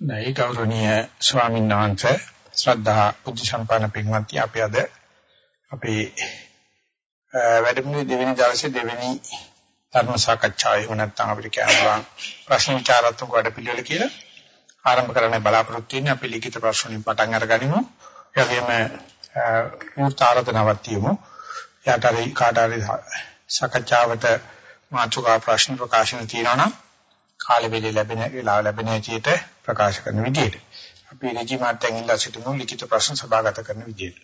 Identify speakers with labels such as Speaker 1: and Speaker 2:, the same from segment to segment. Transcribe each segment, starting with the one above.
Speaker 1: නැයි ගෞරවනීය ස්වාමීන් වහන්සේ ශ්‍රද්ධා බුද්ධ සම්පන්න පින්වත්නි අපි අද අපේ වැඩමුළුවේ දෙවෙනි දවසේ දෙවෙනි ධර්ම සාකච්ඡාව එහෙම නැත්නම් අපිට කියනවා ප්‍රශ්න විචාරාත්මක වැඩපිළිවෙල කියලා ආරම්භ කරන්න බලාපොරොත්තු වෙන්නේ අපි ලිඛිත ප්‍රශ්න වලින් පටන් අරගනිමු. ඒ වගේම මුර්තාරතනවත් තියමු. යාතරි කාටරි සාකච්ඡාවට මාතෘකා ප්‍රශ්න ප්‍රකාශන තියෙනවා නම් කාලෙ වෙලෙ ලැබෙන වෙලාව ලැබෙන හැටියට ප්‍රකාශ කරන විදිහට. අපි රජි මාත්‍යන් ඉල්ලා සිටිමු ලිඛිත ප්‍රශ්න සභාගත කරන විදිහට.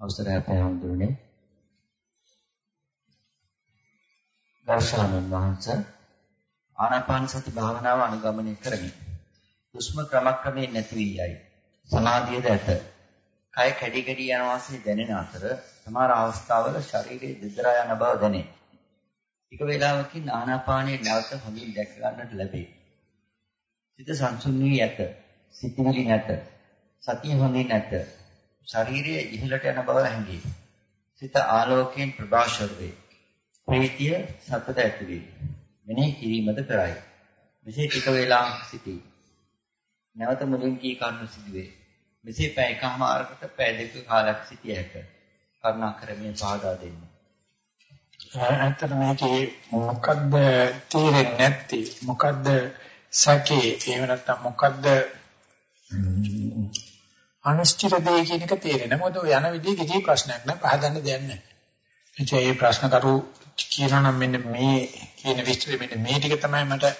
Speaker 2: අවසරයි අපේ හඳුනේ. දර්ශනන් වහන්සේ ආනාපාන සති භාවනාව අනුගමනය කරමි. හුස්ම ක්‍රමක්‍රමයෙන් නැති වී යයි. සමාධියද ඇත. කය කැඩි කැඩි යන වාසේ දැනෙන අතර සමහර අවස්ථාවල ශරීරයේ දෙදරා යන බව දැනේ. ටික වේලාවකින් ආනාපානයේ නැවත හොඳින් දැක ගන්නට ලැබේ. සිත සංසුන් වී ඇත. සිතිවිලි නැත. සතිය හොඳින් නැත. ශරීරයේ ඉහළට යන බව හැඟේ. සිත ආලෝකයෙන් ප්‍රභාෂර වේ. ප්‍රීතිය සතට ඇති වේ. මෙනෙහි කිරීමද කරයි. මෙසේ ටික වේලාවක් සිටී. නැවත මුලින් කී කරුණු සිදුවේ. මෙසේ පැය එකමාරකට පැය දෙක කාලයක් සිටිය හැක. කරුණාකරමින් පහදා දෙන්න.
Speaker 1: ඇත්තට මේකේ මොකද්ද තේරෙන්නේ නැත්තේ? මොකද්ද සැකේ? එහෙම නැත්නම් මොකද්ද අනිශ්චිත දෙය කියන එක තේරෙන්නේ මොකද යන විදිහේ කිසි ප්‍රශ්නයක් නැහැ. පහදන්න දෙයක් නැහැ. ඒ ප්‍රශ්න කරු කියනවා නම් මෙන්න මේ කියන විස්තරෙ මෙන්න මේ ටික තමයි මට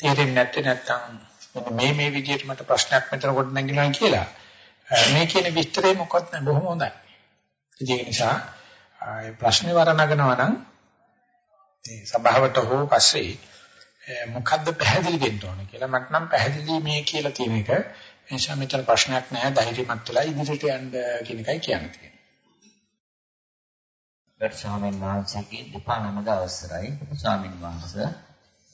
Speaker 1: තේරෙන්නේ නැත්තේ. නැත්නම් මෙන්න මේ මේ විදිහට මට ප්‍රශ්නයක් මෙතන කොට නැගිනවා කියලා. මේ කියන විස්තරේ මොකක්ද? නැහැ බොහොම හොඳයි. ඒ නිසා ඒ ප්‍රශ්නේ වරණගනවා නම් මේ සභාවට හෝ පස්සේ මොකද්ද පැහැදිලි වෙන්න ඕන කියලා මට නම් පැහැදිලි මේ කියලා තියෙන එක නිසා මෙතන ප්‍රශ්නයක් නැහැ ධෛර්යමත් වෙලා ඉදිරියට යන්න කියන එකයි කියන්නේ.
Speaker 2: ගරු ස්වාමීන් වහන්සේගේ දෙපා නමද අවසරයි ස්වාමීන් වහන්සේ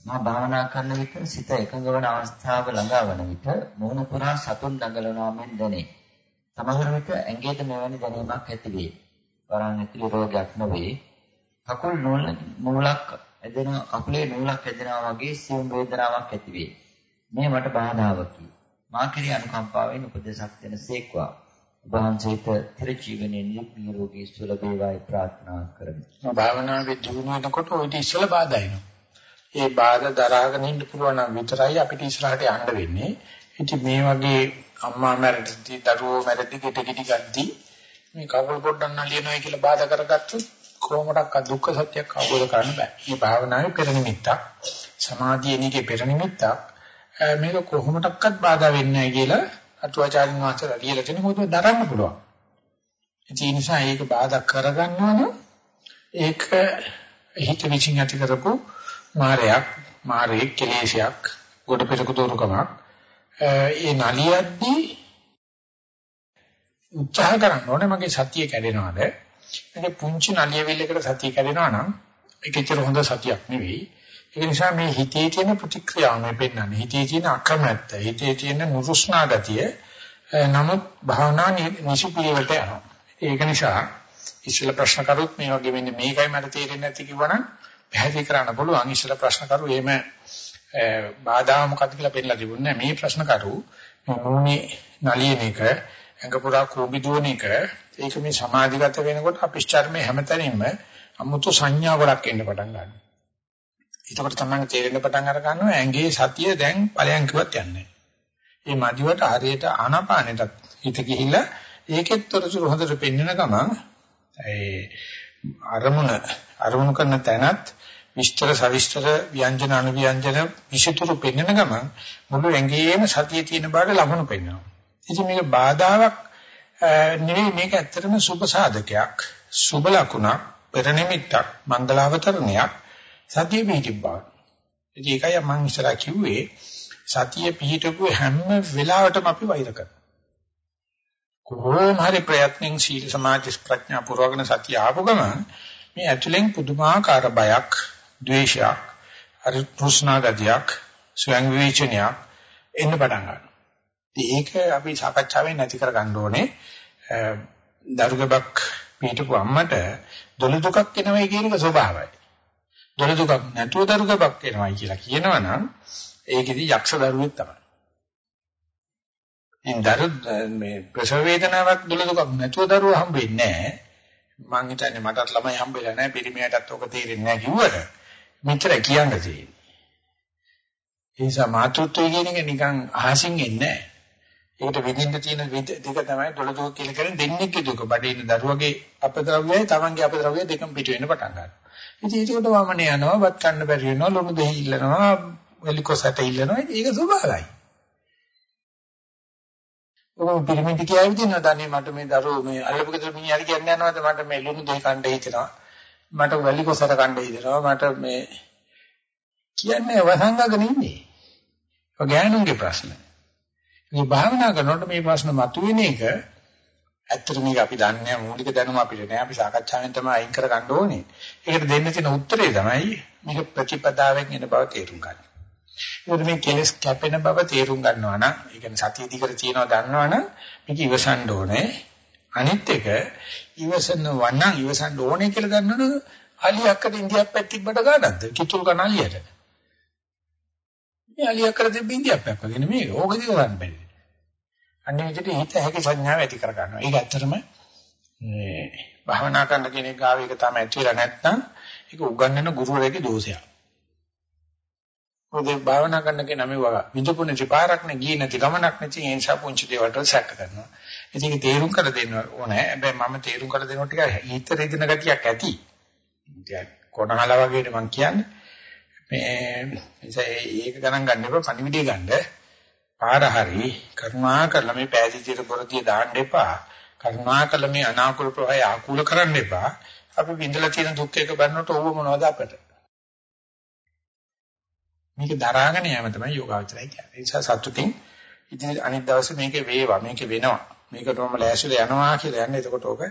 Speaker 2: මා භාවනා කරන විට සිත එකඟ වන අවස්ථාව ළඟා වන විට මූණ පුරා සතුන් දඟලනවා මෙන් දැනේ. සමහර විට ඇඟේද මෙවැනි දැනීමක් ඇති වේ. වරන් ඇතුළේ රෝගයක් නොවේ. කකුල් නූලක් ඇදෙන කකුලේ නූලක් ඇදෙනවා වගේ සියුම් වේදනාවක් ඇති වේ. මේ මට බාධාවකි. මා කෙරෙහි අනුකම්පාවෙන් උපදේශක් දෙන සේක්වා. වහන්සේට තිර ජීවනයේ නිරෝගී සුව ලැබේවායි ප්‍රාර්ථනා කරමි.
Speaker 1: භාවනාවේ ජීවනයකට ඔය ඉස්සල බාධා එනවා. ඒ බාධා දරාගෙන ඉන්න පුළුවන් නම් විතරයි අපිට ඉස්සරහට යන්න වෙන්නේ. ඉතින් මේ වගේ අම්මා මැරෙද්දී දරුවෝ මැරෙද්දී ගෙට ගෙඩි ගද්දී මේ කවුල් පොඩ්ඩක් නලියනවායි කියලා බාධා කරගත්තොත් කොහොමඩක්වත් දුක්ඛ සත්‍යයක් අවබෝධ කරගන්න බෑ. මේ භාවනාවේ පෙර නිමිත්තක් සමාධියේනිකේ පෙර නිමිත්තක් මේක කොහොමඩක්වත් බාධා වෙන්නේ නැහැ කියලා අටුවාචාරින් වහන්සේලා ලියලා තියෙන මොකද දරන්න පුළුවන්. ඒ නිසා ඒක බාධා කරගන්නවා නම් ඒක හිත විචින් ඇති කරපු මාරයක් මාරේ කෙලේශයක් කොට පෙරක දෝරුකමක් ඒ නලියද්දී උත්සාහ කරන්න ඕනේ මගේ සතිය කැඩෙනවද? මේක පුංචි නලියවිල්ලකට සතිය කැඩෙනවා නම් ඒක ඇත්තට හොඳ සතියක් නෙවෙයි. ඒ නිසා මේ හිතේ තියෙන ප්‍රතික්‍රියාව මේ පෙන්වන්නේ හිතේ තියෙන අකමැත්ත හිතේ තියෙන නුරුස්නා ගතිය නමුත් භාවනා නිසිපිලිවට යනවා. ඒක නිසා ඉස්සෙල්ලා ප්‍රශ්න කරුත් මේ වගේ වෙන්නේ මේකයි මට තේරෙන්නේ නැති කිව්වනම් පැහැදිලි කරන්න පුළුවන්. ඉස්සෙල්ලා ප්‍රශ්න කරු එහෙම බාධා මොකක්ද කියලා පෙන්නලා තිබුණේ මේ ප්‍රශ්න කරු මොන්නේ නලියන එක ඇඟ පුරා කෝබි දුවන එක ඒක මේ සමාධිගත වෙනකොට අපිෂ්චර්මේ හැමතැනින්ම අමුතු සංඥා ගොඩක් එන්න පටන් ගන්නවා. එතකොට තමයි තේරෙන්න පටන් අර ගන්නවා ඇඟේ සතිය දැන් ඵලයන් කිව්වත් යන්නේ. මේ මදිවට හරියට ආනාපානෙටත් හිත ගිහිල්ලා ඒකෙත් තොරතුරු හොඳට පෙන්වන ගමන් ඒ අරමුණ අරමුණු කරන තැනත් විස්තර සවිස්තර ව්‍යංජන අනුව්‍යංජන විෂිතුරු පෙන්වන ගමන් මුළු ඇඟේම සතිය තියෙන බාට ලකුණු පෙන්වනවා. ඉතින් මේක බාධාවක් නෙවෙයි මේක ඇත්තටම සුබ සාධකයක්. සුබ ලකුණක්, පෙර නිමිත්තක්, මංගලාවතරණයක් සතිය පිහිටිබ්බා. ඉතින් ඒකයි මම ඉස්සරහ කිව්වේ සතිය පිහිටපු හැම වෙලාවටම අපි වෛර කරනවා. කොහොම හරි ප්‍රයත්නෙන් සීල සමාධි ප්‍රඥා පුරවගෙන සතිය ආපු ගමන් මේ ඇතුලෙන් පුදුමාකාර බයක්, ද්වේෂයක්, අර තෘෂ්ණා ගතියක්, ස්වයං විවේචනයක් එන්න පටන් ගන්නවා. ඒක අපි සාකච්ඡාවෙන් නැති කර ගන්න ඕනේ. දරුගබක් පිටපු අම්මට දොළ දුකක් එනවයි කියන එක ස්වභාවයි. දොළ දුකක් නැතුව දරුගබක් එනවයි කියලා කියනවනම් ඒකෙදි යක්ෂ දරුවෙක් තමයි. ඉතින් දරු මේ ප්‍රසව වේදනාවක් දුලදුකක් නැතුව දරුවෝ හම්බෙන්නේ නැහැ. මං හිතන්නේ මටත් ළමයි හම්බෙලා නැහැ පිරිමියටත් ඔක තේරෙන්නේ නැහැ කිව්වට මෙච්චර කියන්න තියෙන්නේ. ඒ නිසා මාතෘත්වය කියන එක නිකන් අහසින් එන්නේ නැහැ. ඒකට විඳින්න තියෙන දෙක තමයි දොළදුක කියලා කියන්නේ දෙන්නෙක්ගේ දුක. බඩේ ඉන්න දරුවගේ අපද්‍රව්‍යයි තමන්ගේ අපද්‍රව්‍යයි දෙකම පිට වෙන්න පටන් ගන්නවා. ඉතින් ඒකට වමන යනවා, වත් කන්න බැරි වෙනවා, ලොමු දෙහි ඉල්ලනවා, එලිකොසට ඉල්ලනවා. ඒක ස්වභාවයි. ඔබ පිරමිඩ් කියාවි දෙනවා දන්නේ මට මේ දරුවෝ මේ අල්ලපු ගෙදර මිනිහා කියන්නේ යනවාද මට මේ ලුණු දෙහි කන්න හිතෙනවා. මට වැලිකොසට කන්න හිතෙනවා. මට මේ කියන්නේ වසංගගෙන ඉන්නේ. ඔය ගෑනුන්ගේ ප්‍රශ්න. මේ භාවනා කරනකොට මේ ප්‍රශ්න මතුවෙන එක ඇත්තට මේක අපි දන්නේ නැහැ මූලික දැනුම අපිට නෑ අපි සාකච්ඡාවෙන් තමයි අයින් කර ගන්න ඕනේ. ඒකට දෙන්න තියෙන උත්තරේ තමයි මේක ප්‍රතිපදාවෙන් එන බව තේරුම් ගන්න. ඒකට මේ කෙලස් කැපෙන බව තේරුම් ගන්නවා නම්, ඒ කියන්නේ සතිය දිගට තියෙනවා දන්නවා නම් මේක ඉවසන්න ඕනේ. අනිත් එක ඉවසනවා නම් ඉවසන්න ඕනේ කියලා දන්නවනේ අලියක්කට ඉන්දියාප් පැත්තිබ්බට ගන්නද? කිතුල් කනලියට. මේ අලියක් කර දෙන්න ඉන්දියාප් පැක් වගේ නෙමෙයි. ඕක දිග ගන්න බැරි. අන්නේ විදිහට හිත හැකි සංඥාව ඇති කර ගන්නවා. ඒක ඇත්තටම මේ භවනා කරන කෙනෙක් ගාව ඒක තමයි ඇති වෙලා නැත්නම් ඒක උගන්වන ගුරුවරයාගේ දෝෂයක්. මොකද භාවනා කරන කෙනා මේ වගේ විදුපුණ විපාරක් නේ ගියේ නැති ගමනක් නැති ඒ නිසා පුංචි දේවල්ට සැක කරනවා. ඉතින් ඒක තේරුම් කර දෙන්න ඕනේ. හැබැයි මම තේරුම් කර දෙනකොට ටික හිත රිදෙන ගතියක් ඇති. ටිකක් කොණහල වගේට මම කියන්නේ. මේ ඒක ගණන් ගන්න එපා පණිවිඩය ගන්න. පාර හරි කරුණා කරලා මේ පෑදීතියට පොරතිය දාන්න එපා. කරුණා කරලා මේ අනාකූල ප්‍රවාහය ආකූල කරන්න එපා. අපි විඳලා තියෙන දුක් එක බලනකොට ඕව මොනවද අපට? මේක දරාගෙන යෑම තමයි යෝගාවචරය කියන්නේ. ඒ නිසා සතුටින් ඉතින් අනිත් දවසේ මේක වේවා මේක වෙනවා. මේකටම ලෑස්තිලා යනවා කියලා යන්නේ. එතකොට ඕක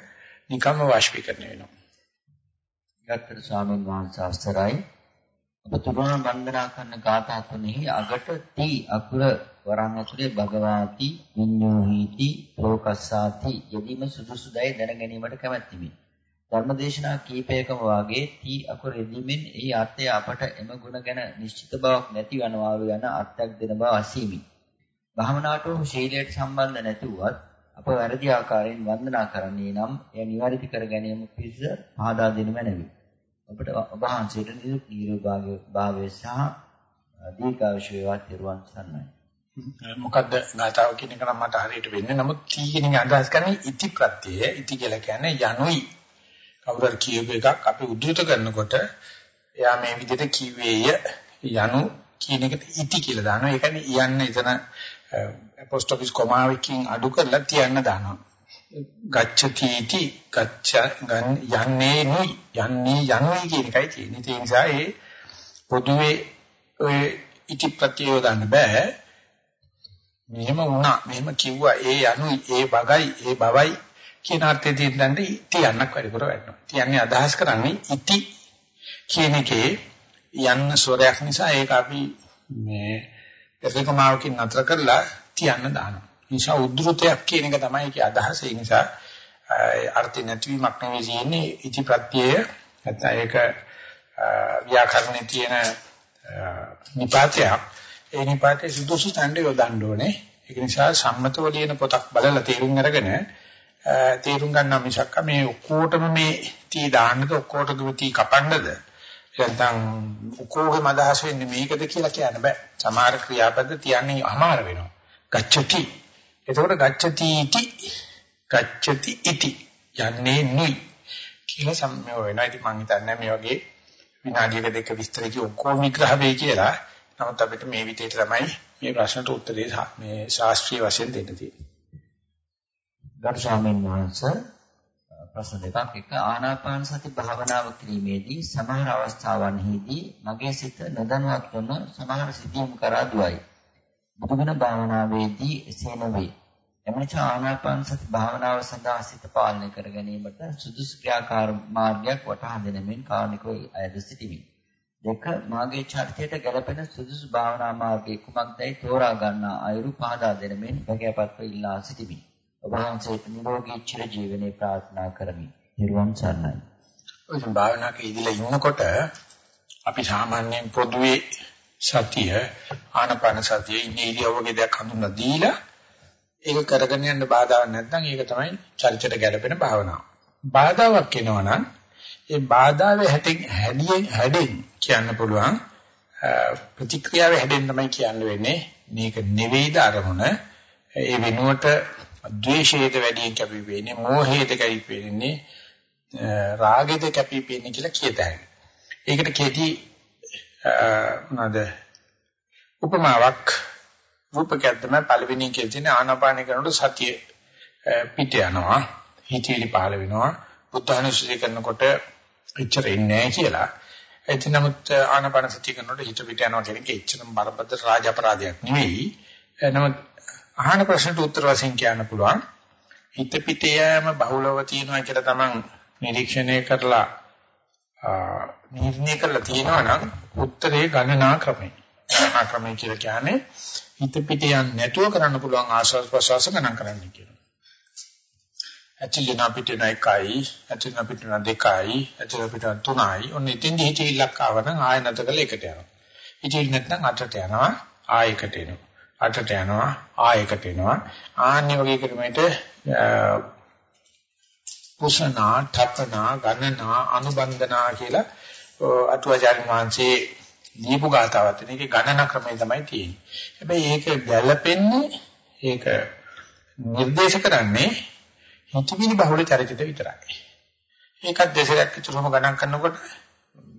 Speaker 1: නිකම්ම වාෂ්පීකරණය වෙනවා.
Speaker 2: ගත්තර ස්වාමීන් වහන්සේ අවසරයි. ඔබ තුරුණ වන්දනා කරන ගාථා තුනෙහි අගට තී අකුර වරන් ඇතුලේ භගවාති විඤ්ඤෝහීති ලෝකස්සාති යෙදීම සුදුසුදයි දැන ගැනීමට කැමැත්තිමි. ධර්මදේශනා කීපයකම වාගේ තී අකුර යෙදීමෙන් එහි අර්ථය අපට එම ගුණ ගැන නිශ්චිත බවක් නැති වනවා යන අර්ථයක් දෙන බව අසීමි. භාවනාවට ශීලයට සම්බන්ධ නැතුවත් අප වැරදි ආකාරයෙන් වන්දනා කරන්නේ නම් එය නිවැරදි කර ගැනීම පිණිස පහදා දෙනු මැනවි. අපට ඔබ වහන්සේට නිරෝගී භාවය සහ දීර්ඝායුෂ වේවා තිරුවන් සරණයි.
Speaker 1: මොකද්ද ගාතාව කියන එක නම් මට හරියට වෙන්නේ. නමුත් තී කියන එක අදහස් කරන්නේ ඉති ප්‍රත්‍යය. ඉති කියලා කියන්නේ යනුයි. කවුරුහරි කියපු එකක් අපි උද්දෘත කරනකොට එයා මේ විදිහට කිව්වේය යනු කියන එකට ඉති කියලා දානවා. ඒ කියන්නේ යන්න එතන අපොස්ටොෆිස් කොමාවකින් අඩු කරලා තියන්න දානවා. ගච්ඡති इति ගච්ඡ යන්නේ නුයි යන්නේ යන්නේ කියන එකයි තියෙන්නේ. ඒ නිසා ඒ පොදුවේ ඔය ඉති ප්‍රත්‍යය ගන්න බෑ. මෙහෙම වුණා මෙහෙම කිව්වා ඒ යනුයි ඒ බගයි ඒ බවයි කියන අර්ථය දෙන්නට ඉති යන්නක් වැඩි කර වැටෙනවා. කියන්නේ අදහස් කරන්නේ ඉති කියන එකේ යන්න ස්වරයක් නිසා ඒක අපි මේ එෆකමාවකින් නතර කරලා තියන්න දානවා. නිසා උද්ෘතයක් කියන එක තමයි ඒකේ අදහස. ඒ නිසා අර්ථ නැතිවීමක් නෙවෙයි තියෙන්නේ ඉති ප්‍රත්‍යය නැත්නම් ඒක ව්‍යාකරණේ තියෙන නිපාතයක්. ඒ නිපාතේ සුදුසු තණ්ඩ යොදන්න ඕනේ. ඒක නිසා සම්මතව ලියන පොතක් බලලා තේරුම් අරගෙන තේරුම් ගන්නවා මිසක් මේ ඔක්කොටම මේ තී දාන්නද ඔක්කොටම තී කපන්නද නැත්නම් ඔක්කොගේම අදහස වෙන්නේ මේකද කියලා කියන්න බෑ. සමහර ක්‍රියාපද තියන්නේ අමාර වෙනවා. ගච්ඡති එතකොට ගච්ඡති ඉති ගච්ඡති ඉති යන්නේ නුයි කියලා සම්මය වෙනවා. ඉතින් මම හිතන්නේ මේ වගේ විනාඩියක දෙක විස්තර කිය ඔක්කොම විග්‍රහ වෙයි කියලා. නමුත් අපිට මේ විදිහට තමයි මේ ප්‍රශ්නට උත්තරේ මේ ශාස්ත්‍රීය වශයෙන් දෙන්න තියෙන්නේ.
Speaker 2: දර්ශාමෙන් වහන්සේ ප්‍රශ්න දෙකක් එක ආනාපාන සති භාවනාව කිරීමේදී සමහර අවස්ථාවන්හිදී මගේ සිත නොදැනුවත්වම සමහර සිතීම් කරා දුවයි. බුදුගුණ භාවනාවේදී එසේ නොවේ. එමණිසා ආනාපාන සති භාවනාව සඳහා සිත පාලනය කර ගැනීමට සුදුසු ක්‍රියාකාර මාර්ගයක් වටහා දෙනමින් කාරණිකව අයද සිටිමි. දෙක මාගේ චරිතයට ගැළපෙන සුදුසු භාවනා මාර්ගය කුමක්දයි තෝරා ගන්නා අයුරු පහදා දෙනමින් වගේපත්ව ඉල්ලා සිටිමි. ඔබ වහන්සේට නිරෝගී චිර ජීවනයේ ප්‍රාර්ථනා කරමි. නිර්වන් සරණයි.
Speaker 1: ඔය භාවනාවේ ඉඳලා ඉන්නකොට අපි සාමාන්‍යයෙන් පොදුවේ සතිය ආනපන සතිය ඉන්නේ ඉරියව්වගේ දෙයක් හඳුන්ලා දීලා ඒක කරගෙන යන්න බාධාවක් නැත්නම් ඒක තමයි චරිතයට ගැළපෙන භාවනාව. බාධාවක් එනවනම් ඒ බාධාවේ හැටින් හැඩියෙන් හැඩෙන් කියන්න පුළුවන් ප්‍රතික්‍රියාවේ හැඩෙන් තමයි කියන්න වෙන්නේ මේක නෙවෙයිද අරමුණ ඒ වෙනුවට ද්වේෂයට වැඩි කැපි වෙන්නේ මෝහයට කැපි වෙන්නේ රාගෙද කැපි වෙන්නේ කියලා කියතයි. ඒකට කෙටි මොනවාද උපමාවක් රූපකයක් තමයි පළවෙනි එකේ තියෙන ආනාපාන කරනකොට සතිය පිට යනවා හිතේලි පහළ වෙනවා බුද්ධානුස්සතිය කරනකොට එච්චර ඉන්නේ නැහැ කියලා. එතන නමුත් ආනාපාන සතිය කරනකොට හිත පිට යනවා කියන එක එච්චරම බරපතල රාජ අපරාධයක් නෙවෙයි. නමුත් අහන ප්‍රශ්නට උත්තර වශයෙන් කියන්න පුළුවන්. හිත පිට යෑම බහුලව තියෙනවා කියලා තමන් නිරීක්ෂණය කරලා නිර්ණය කරලා තියෙනවා නම් උත්තරේ ගණනා ක්‍රමය. ගණනා ක්‍රමය කියලා කියන්නේ හිත පිට යන්නේ නැතුව කරන්න පුළුවන් ආශ්වාස ප්‍රශ්වාස ගණන් කරන්න කියනවා. ඇතුළේ පිටින එකයි, ඇතුළේ පිටින දෙකයි, ඇතුළේ පිටින තුනයි. ඔන්න ඉතින්දි හිතවිල්ලක් ආවනම් ආය නැත කළ එකට යනවා. හිතවිල්ල නැත්නම් අටට යනවා, ආයකට එනවා. අටට යනවා, ආයකට එනවා. ආන්නේ වගේ ක්‍රමයකට කුසනා, ඨපනා, ගණනා, අනුබන්ධනා කියලා අටුවාචාර්ය වහන්සේ දීපු ගාතාවත් මේකේ ගණන ක්‍රමය තමයි තියෙන්නේ. හැබැයි ඒක ගැළපෙන්නේ ඒක නිර්දේශ කරන්නේ හිතවිලි බහුල චරිතය විතරයි. ඒකත් දෙසරක් විතරම ගණන් කරනකොට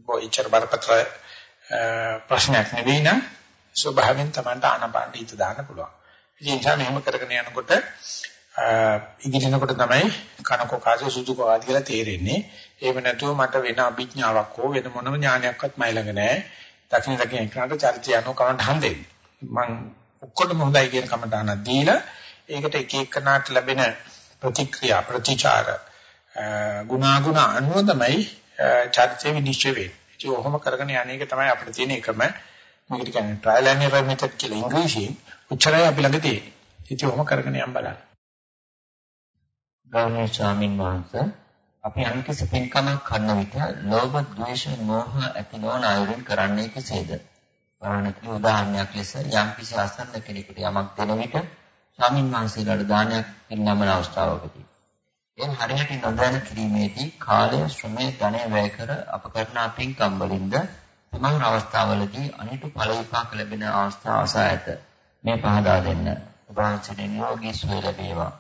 Speaker 1: බොයිචර් බරපතල ප්‍රශ්නයක් නෙවෙයි නම් ස්වභාවයෙන් තමයි ආනපාන හිත දාන්න පුළුවන්. ඉතින් ඒ නිසා මෙහෙම කරගෙන යනකොට ඉගිනනකොට තමයි කනකෝ කාසේ සුදුකෝ ආදි කියලා තේරෙන්නේ. එහෙම නැතුව මට වෙන අභිඥාවක් හෝ වෙන මොනම ඥානයක්වත් මයි ළඟ නැහැ. දකින්න දකින්න එකට චරිතය අනුව කමට හම්බෙන්නේ. මම ඔක්කොටම හොඳයි කියන කමට අන දීලා ඒකට එක එකනාට ලැබෙන ප්‍රතික්‍රියා ප්‍රතිචාර ගුණාගුණ අනුව තමයි චර්චේ විනිශ්චය වෙන්නේ. ඒක ඔහොම කරගෙන යන්නේක තමයි අපිට තියෙන එකම මේකට කියන්නේ ට්‍රයිල් ඇන්ඩ් එරර් මෙතඩ් කියලා ඉංග්‍රීසියෙන් උච්චරය අපි ළඟ තියෙන්නේ. ඉතින් ඔහොම කරගෙන යන්න බලන්න.
Speaker 2: ගෞරවනීය ස්වාමින් වහන්සේ අපි අනිකස පින්කමක් කරන විට ලෝභ, ද්වේෂ, මෝහ ඇති නොවන අයුරින් කරන්නේ කෙසේද? වරණකි උදාහරණයක් ලෙස යම් කිසි අසන්න කෙනෙකුට යමක් දෙන විට ස්වාමින් වහන්සේලාට දානයක් පින්නමන අවස්ථාවකදී. එන් හරියට නොදැන කිරීමේදී කාලය ශ්‍රමය ධනය වැය කර අප කරන පින්කම් වලින්ද සමහර අවස්ථාවලදී අනිතු ඵල විපාක ලැබෙන අවස්ථා අසා ඇත. මේ පහදා දෙන්න. ඔබ වහන්සේට නියෝගී සුවය ලැබේවා.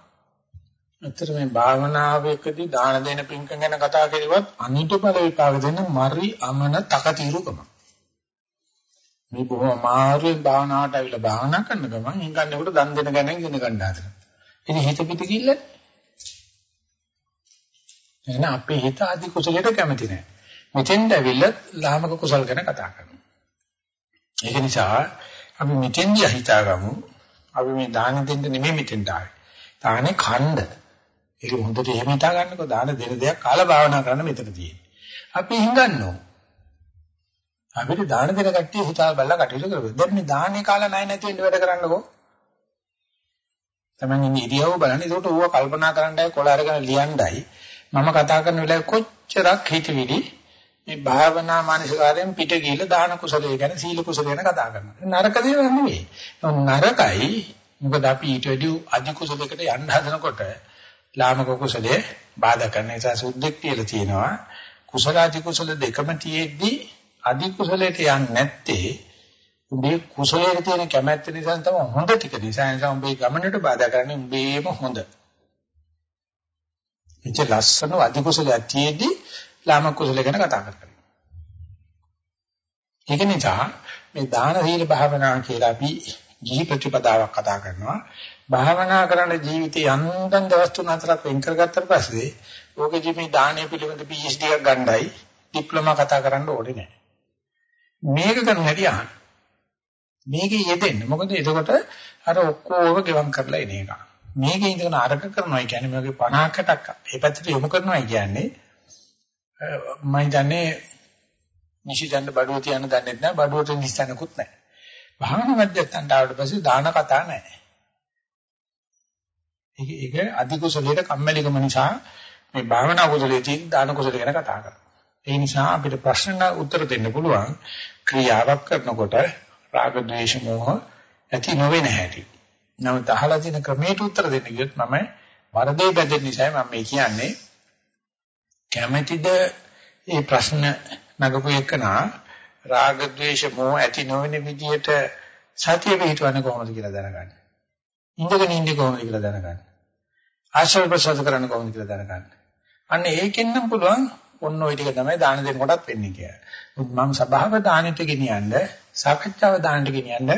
Speaker 1: අතර මේ භාවනාවකදී දාන දෙන පින්කම් ගැන කතා කරුවත් අනිතු ඵල විපාක දෙන්න මරි අමන තකතිරුකම මේ බොහොම අමාරුවෙන් භාවනාවට අවිලා භාවනා කරන ගමන් හිඟන්නේකට දන් දෙන ගැන ඉගෙන ගන්න හදනවා. ඉතින් හිත පිට කිල්ල එහෙනම් අපේ හිත අධි කුසලයට කැමති නැහැ. මෙතෙන්ද ඇවිල්ලා ලාමක කුසල ගැන කතා කරනවා. ඒක නිසා අපි මෙතෙන්දී හිතාගමු අපි මේ දාන දෙන්න නෙමෙයි මෙතෙන්ට ආවේ. දානේ ඛණ්ඩ. ඒක හොඳට එහෙම හිතා ගන්නකො දාන දෙන දෙයක් කාලා භාවනා කරන්න මෙතන තියෙන්නේ. අපි හිඟන්නෝ. අපිට දාන දෙන කට්ටිය හිතා බලලා කටයුතු කරගන්න. දැන් මේ දානේ කාලා නැහැ නැති වෙන්න වැඩ කරන්නකෝ. තමන් ඉන්නේ ඉරියව්ව බලන්න. ඒකට ඌව කල්පනා කරන්නයි කොළ අරගෙන ලියන්නයි. මම කතා කරන වෙලාවේ කොච්චරක් හිතවිලි මේ භාවනා මානසිකාරයෙන් පිට ගිහිල්ලා දාන කුසලයේ ගැන සීල කුසලයේ ගැන කතා කරනවා. නරක දේවල් නෙවෙයි. නරකයි. මොකද අපි ඊට වැඩි අධි කුසලයකට යන්න හදනකොට ලාමක කුසලයේ බාධා කරන නිසා සුද්ධෙක් කියලා තියෙනවා. කුසල අධි කුසල දෙකම තියෙද්දි අධි කුසලයට යන්නේ නැත්තේ උඹේ කුසලයේ තියෙන කැමැත්ත නිසා තමයි හොඳ ටික නිසා නිසා උඹේ ගමනට බාධා කරන්නේ උඹේම හොඳ. එච්ච ලස්සන අධි කුසලයක් තියෙද්දි ලාම කුසල ගැන කතා කරනවා. ඒක නිසා මේ දාන සීල භාවනා කියලා අපි ජී ප්‍රතිපදාවක් කතා කරනවා. භාවනා කරන ජීවිතේ යන්තම් දවස් තුන හතරක් වෙන් කරගත්තට පස්සේ ඕකේ මේ දානය පිළිබඳ PhD එකක් ගන්නයි ඩිප්ලෝමා කතා කරන්න ඕනේ නැහැ. මේක කරන හැටි අහන්න. මේකේ යෙදෙන්න. මොකද එතකොට අර ඔක්කොම ගෙවම් කරලා එන එක. මේකේ ඉඳගෙන අරක කරනවා කියන්නේ මේකේ 50කටක් ඒ පැත්තට යොමු කරනවා කියන්නේ මම දන්නේ නිසිදන්න බඩුව තියන්න දන්නේ නැහැ බඩුවට නිස්සනකුත් නැහැ. භාවනා මධ්‍යස්ථානට ආවට පස්සේ දාන කතා නැහැ. ඒක ඒක අධි කුසලයට කම්මැලිකම නිසා මේ භාවනා කුසලයේ තියෙන දාන කුසල ගැන කතා කරනවා. ඒ නිසා අපිට ප්‍රශ්න උත්තර දෙන්න පුළුවන් ක්‍රියාවක් කරනකොට රාග ද්වේෂ මොහ ඇති නොවේ නැහැටි. නමුත් අහලා තියෙන ක්‍රමයට උත්තර දෙන්න ගියොත් මම වරදේ බැඳෙන නිසා මම මේ කියන්නේ කැමැතිද මේ ප්‍රශ්න නගපු එකනා රාග ద్వේෂ මොහ ඇති නොවන විදිහට සතිය පිටවන්නේ කොහොමද කියලා දැනගන්න. ඉඳගෙන ඉන්නේ කොහොමද කියලා දැනගන්න. ආශ්‍රව ප්‍රසවාස කරන්න කොහොමද කියලා දැනගන්න. අන්න ඒකෙන් නම් පුළුවන් ඔන්න ඔය ටික තමයි දාන දෙන කොටත් වෙන්නේ කියලා. මම සභාව දානෙට ගෙනියන්න සාකච්ඡාව දානෙට ගෙනියන්න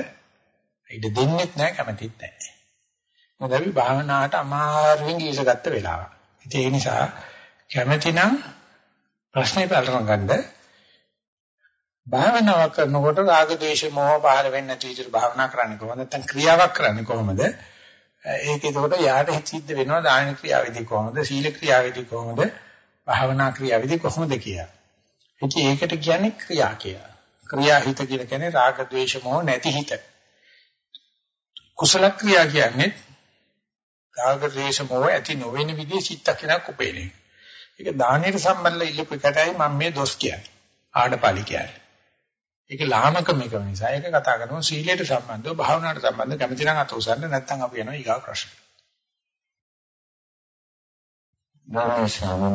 Speaker 1: ඉඩ දෙන්නෙත් නැහැ කැමතිත් නැහැ. මොකද අපි භාවනාවට අමාරුවෙන් ගිහිසගත්ත වෙලාව. ඒ නිසා කැමැතිනම් ප්‍රශ්නේ බලන ගන්න භාවනාව කරනකොට රාග දේශ මොහ පහළ වෙන්නේ නැති විදිහට භාවනා කරන්නේ කොහොමද නැත්නම් ක්‍රියාවක් කරන්නේ කොහොමද ඒක එතකොට යාට හිතිද්ද වෙනවා දාන ක්‍රියාවේදී කොහොමද සීල ක්‍රියාවේදී කොහොමද භාවනා ක්‍රියාවේදී කොහොමද කියලා. ඉතින් ඒකට කියන්නේ ක්‍රියා කියලා. ක්‍රියා හිත කියලා කියන්නේ රාග ద్వේෂ මොහ නැති හිත. කුසල ක්‍රියා කියන්නේ රාග ද්වේෂ මොහ ඇති නොවන විදිහේ සිතක් කෙනක් උපේනේ. ඒක දානෙට සම්බන්ධලා ඉල්ලපු එකටයි මම මේ දොස් කියන්නේ. ආඩපාලි කියන්නේ. ඒක ලාමකම එක නිසා ඒක කතා කරනවා සීලයට සම්බන්ධව භාවනාවට සම්බන්ධව කැමති නම් අත උසන්න නැත්නම් අපි යනවා ඊගා ප්‍රශ්න.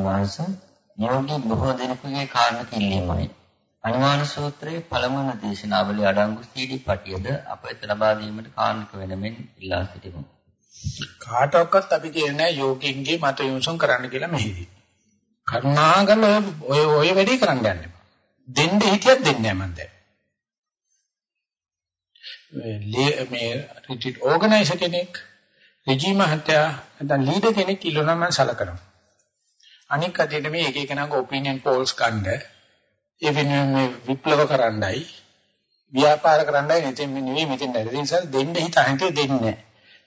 Speaker 2: වහන්සේ යෝගී බොහෝ දෙනෙකුගේ කාරණ කිල්ලීමයි. අනුමාන සූත්‍රයේ පළමුවන දේශනාවලිය අඩංගු සීඩි පටියද අප වෙත ලබා දීමට කාරණක වෙන මෙන් ඉල්ලා සිටිමු.
Speaker 1: කාටවත් අපි කියන්නේ යෝගින්ගේ මත යොමුසුම් කරන්න කියලා මෙහිදී. කරුණාකර ඔය ඔය වැඩේ කරන්න යන්න. දෙන්න හිතියක් දෙන්නේ නැහැ මම දැන්. මේ රිට්‍රීට් ඕගනයිසර් කෙනෙක් රෙජි මහත්තයා නැත්නම් ලීඩර් කෙනෙක් ඉල්ලනවා මම සලකනවා. අනික අදට මේ එක එකනාගේ ඔපිනියන් පෝල්ස් ගන්න ඒ වෙනුවෙන් මේ විප්ලව කරන්නයි ව්‍යාපාර කරන්නයි නැතිනම් මේ නෙවෙයි මෙතෙන් නැති නිසා දෙන්න හිත අහිතේ දෙන්නේ නැහැ.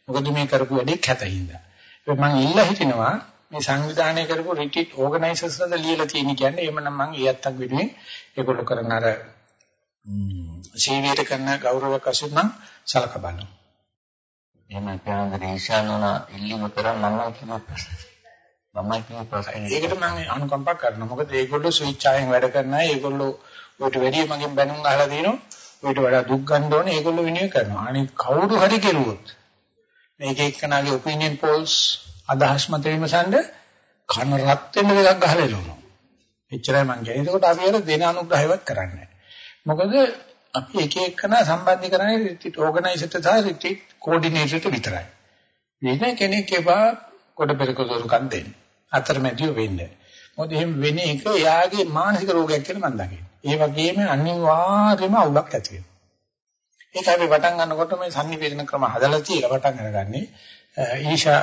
Speaker 1: මොකද මේ කරපු වැඩේ කැතින්ද. ඒක මම ඉල්ලා හිටිනවා මේ සංවිධානය කරපු රිට්‍රීට් ඕගනයිසර්ස්ලා ලියලා තියෙන කියන්නේ එහෙමනම් මම ඊයත්තක් වෙනුවෙන් ඒගොල්ලෝ කරන අර සීවියට කරන ගෞරවයක් අසුන් නම් සලක බලන්න.
Speaker 2: එහෙම කියනද ඊශානෝන ඉල්ලීම කරන් මම කියන ප්‍රශ්න. මම කියන ප්‍රශ්න.
Speaker 1: ඒකට මම අනුකම්පා කරනවා. මොකද ඒගොල්ලෝ ස්විච් ආයෙන් වැඩ කරන අය ඒගොල්ලෝ ඔයිට වැඩි මගෙන් බැනුම් අහලා දිනු ඔයිට වඩා දුක් ගන්න ඕනේ ඒගොල්ලෝ විනය කරනවා. අනිත් කවුරු හරි කෙරුවොත් මේක එක්කනාගේ ඔපිනියන් පෝල්ස් අදහස් මත විමසන්න කන රත් වෙන දෙයක් ගහලා එනවා. එච්චරයි මං කියන්නේ. ඒකට අපි අර දෙන අනුග්‍රහයවත් කරන්නේ මොකද අපි එක එකන සම්බන්ධ කරන්නේ රිට්‍රීට් ඕගනයිසර්ට සහ රිට්‍රීට් කෝඩිනේටර්ට විතරයි. වෙන කෙනෙක් ඒවා කොට පෙරක දොරකන් දෙන්න. අතරමැදියෝ වෙන්නේ. මොකද එහෙම වෙන එක එයාගේ මානසික රෝගයක් කියලා මම දකිනවා. ඒ වගේම අනිවාර්යයෙන්ම අවුලක් ඇති වෙනවා. ඒක අපි පටන් ගන්නකොට මේ sannivedana ක්‍රම හදලා තියලා පටන් අරගන්නේ ඊෂා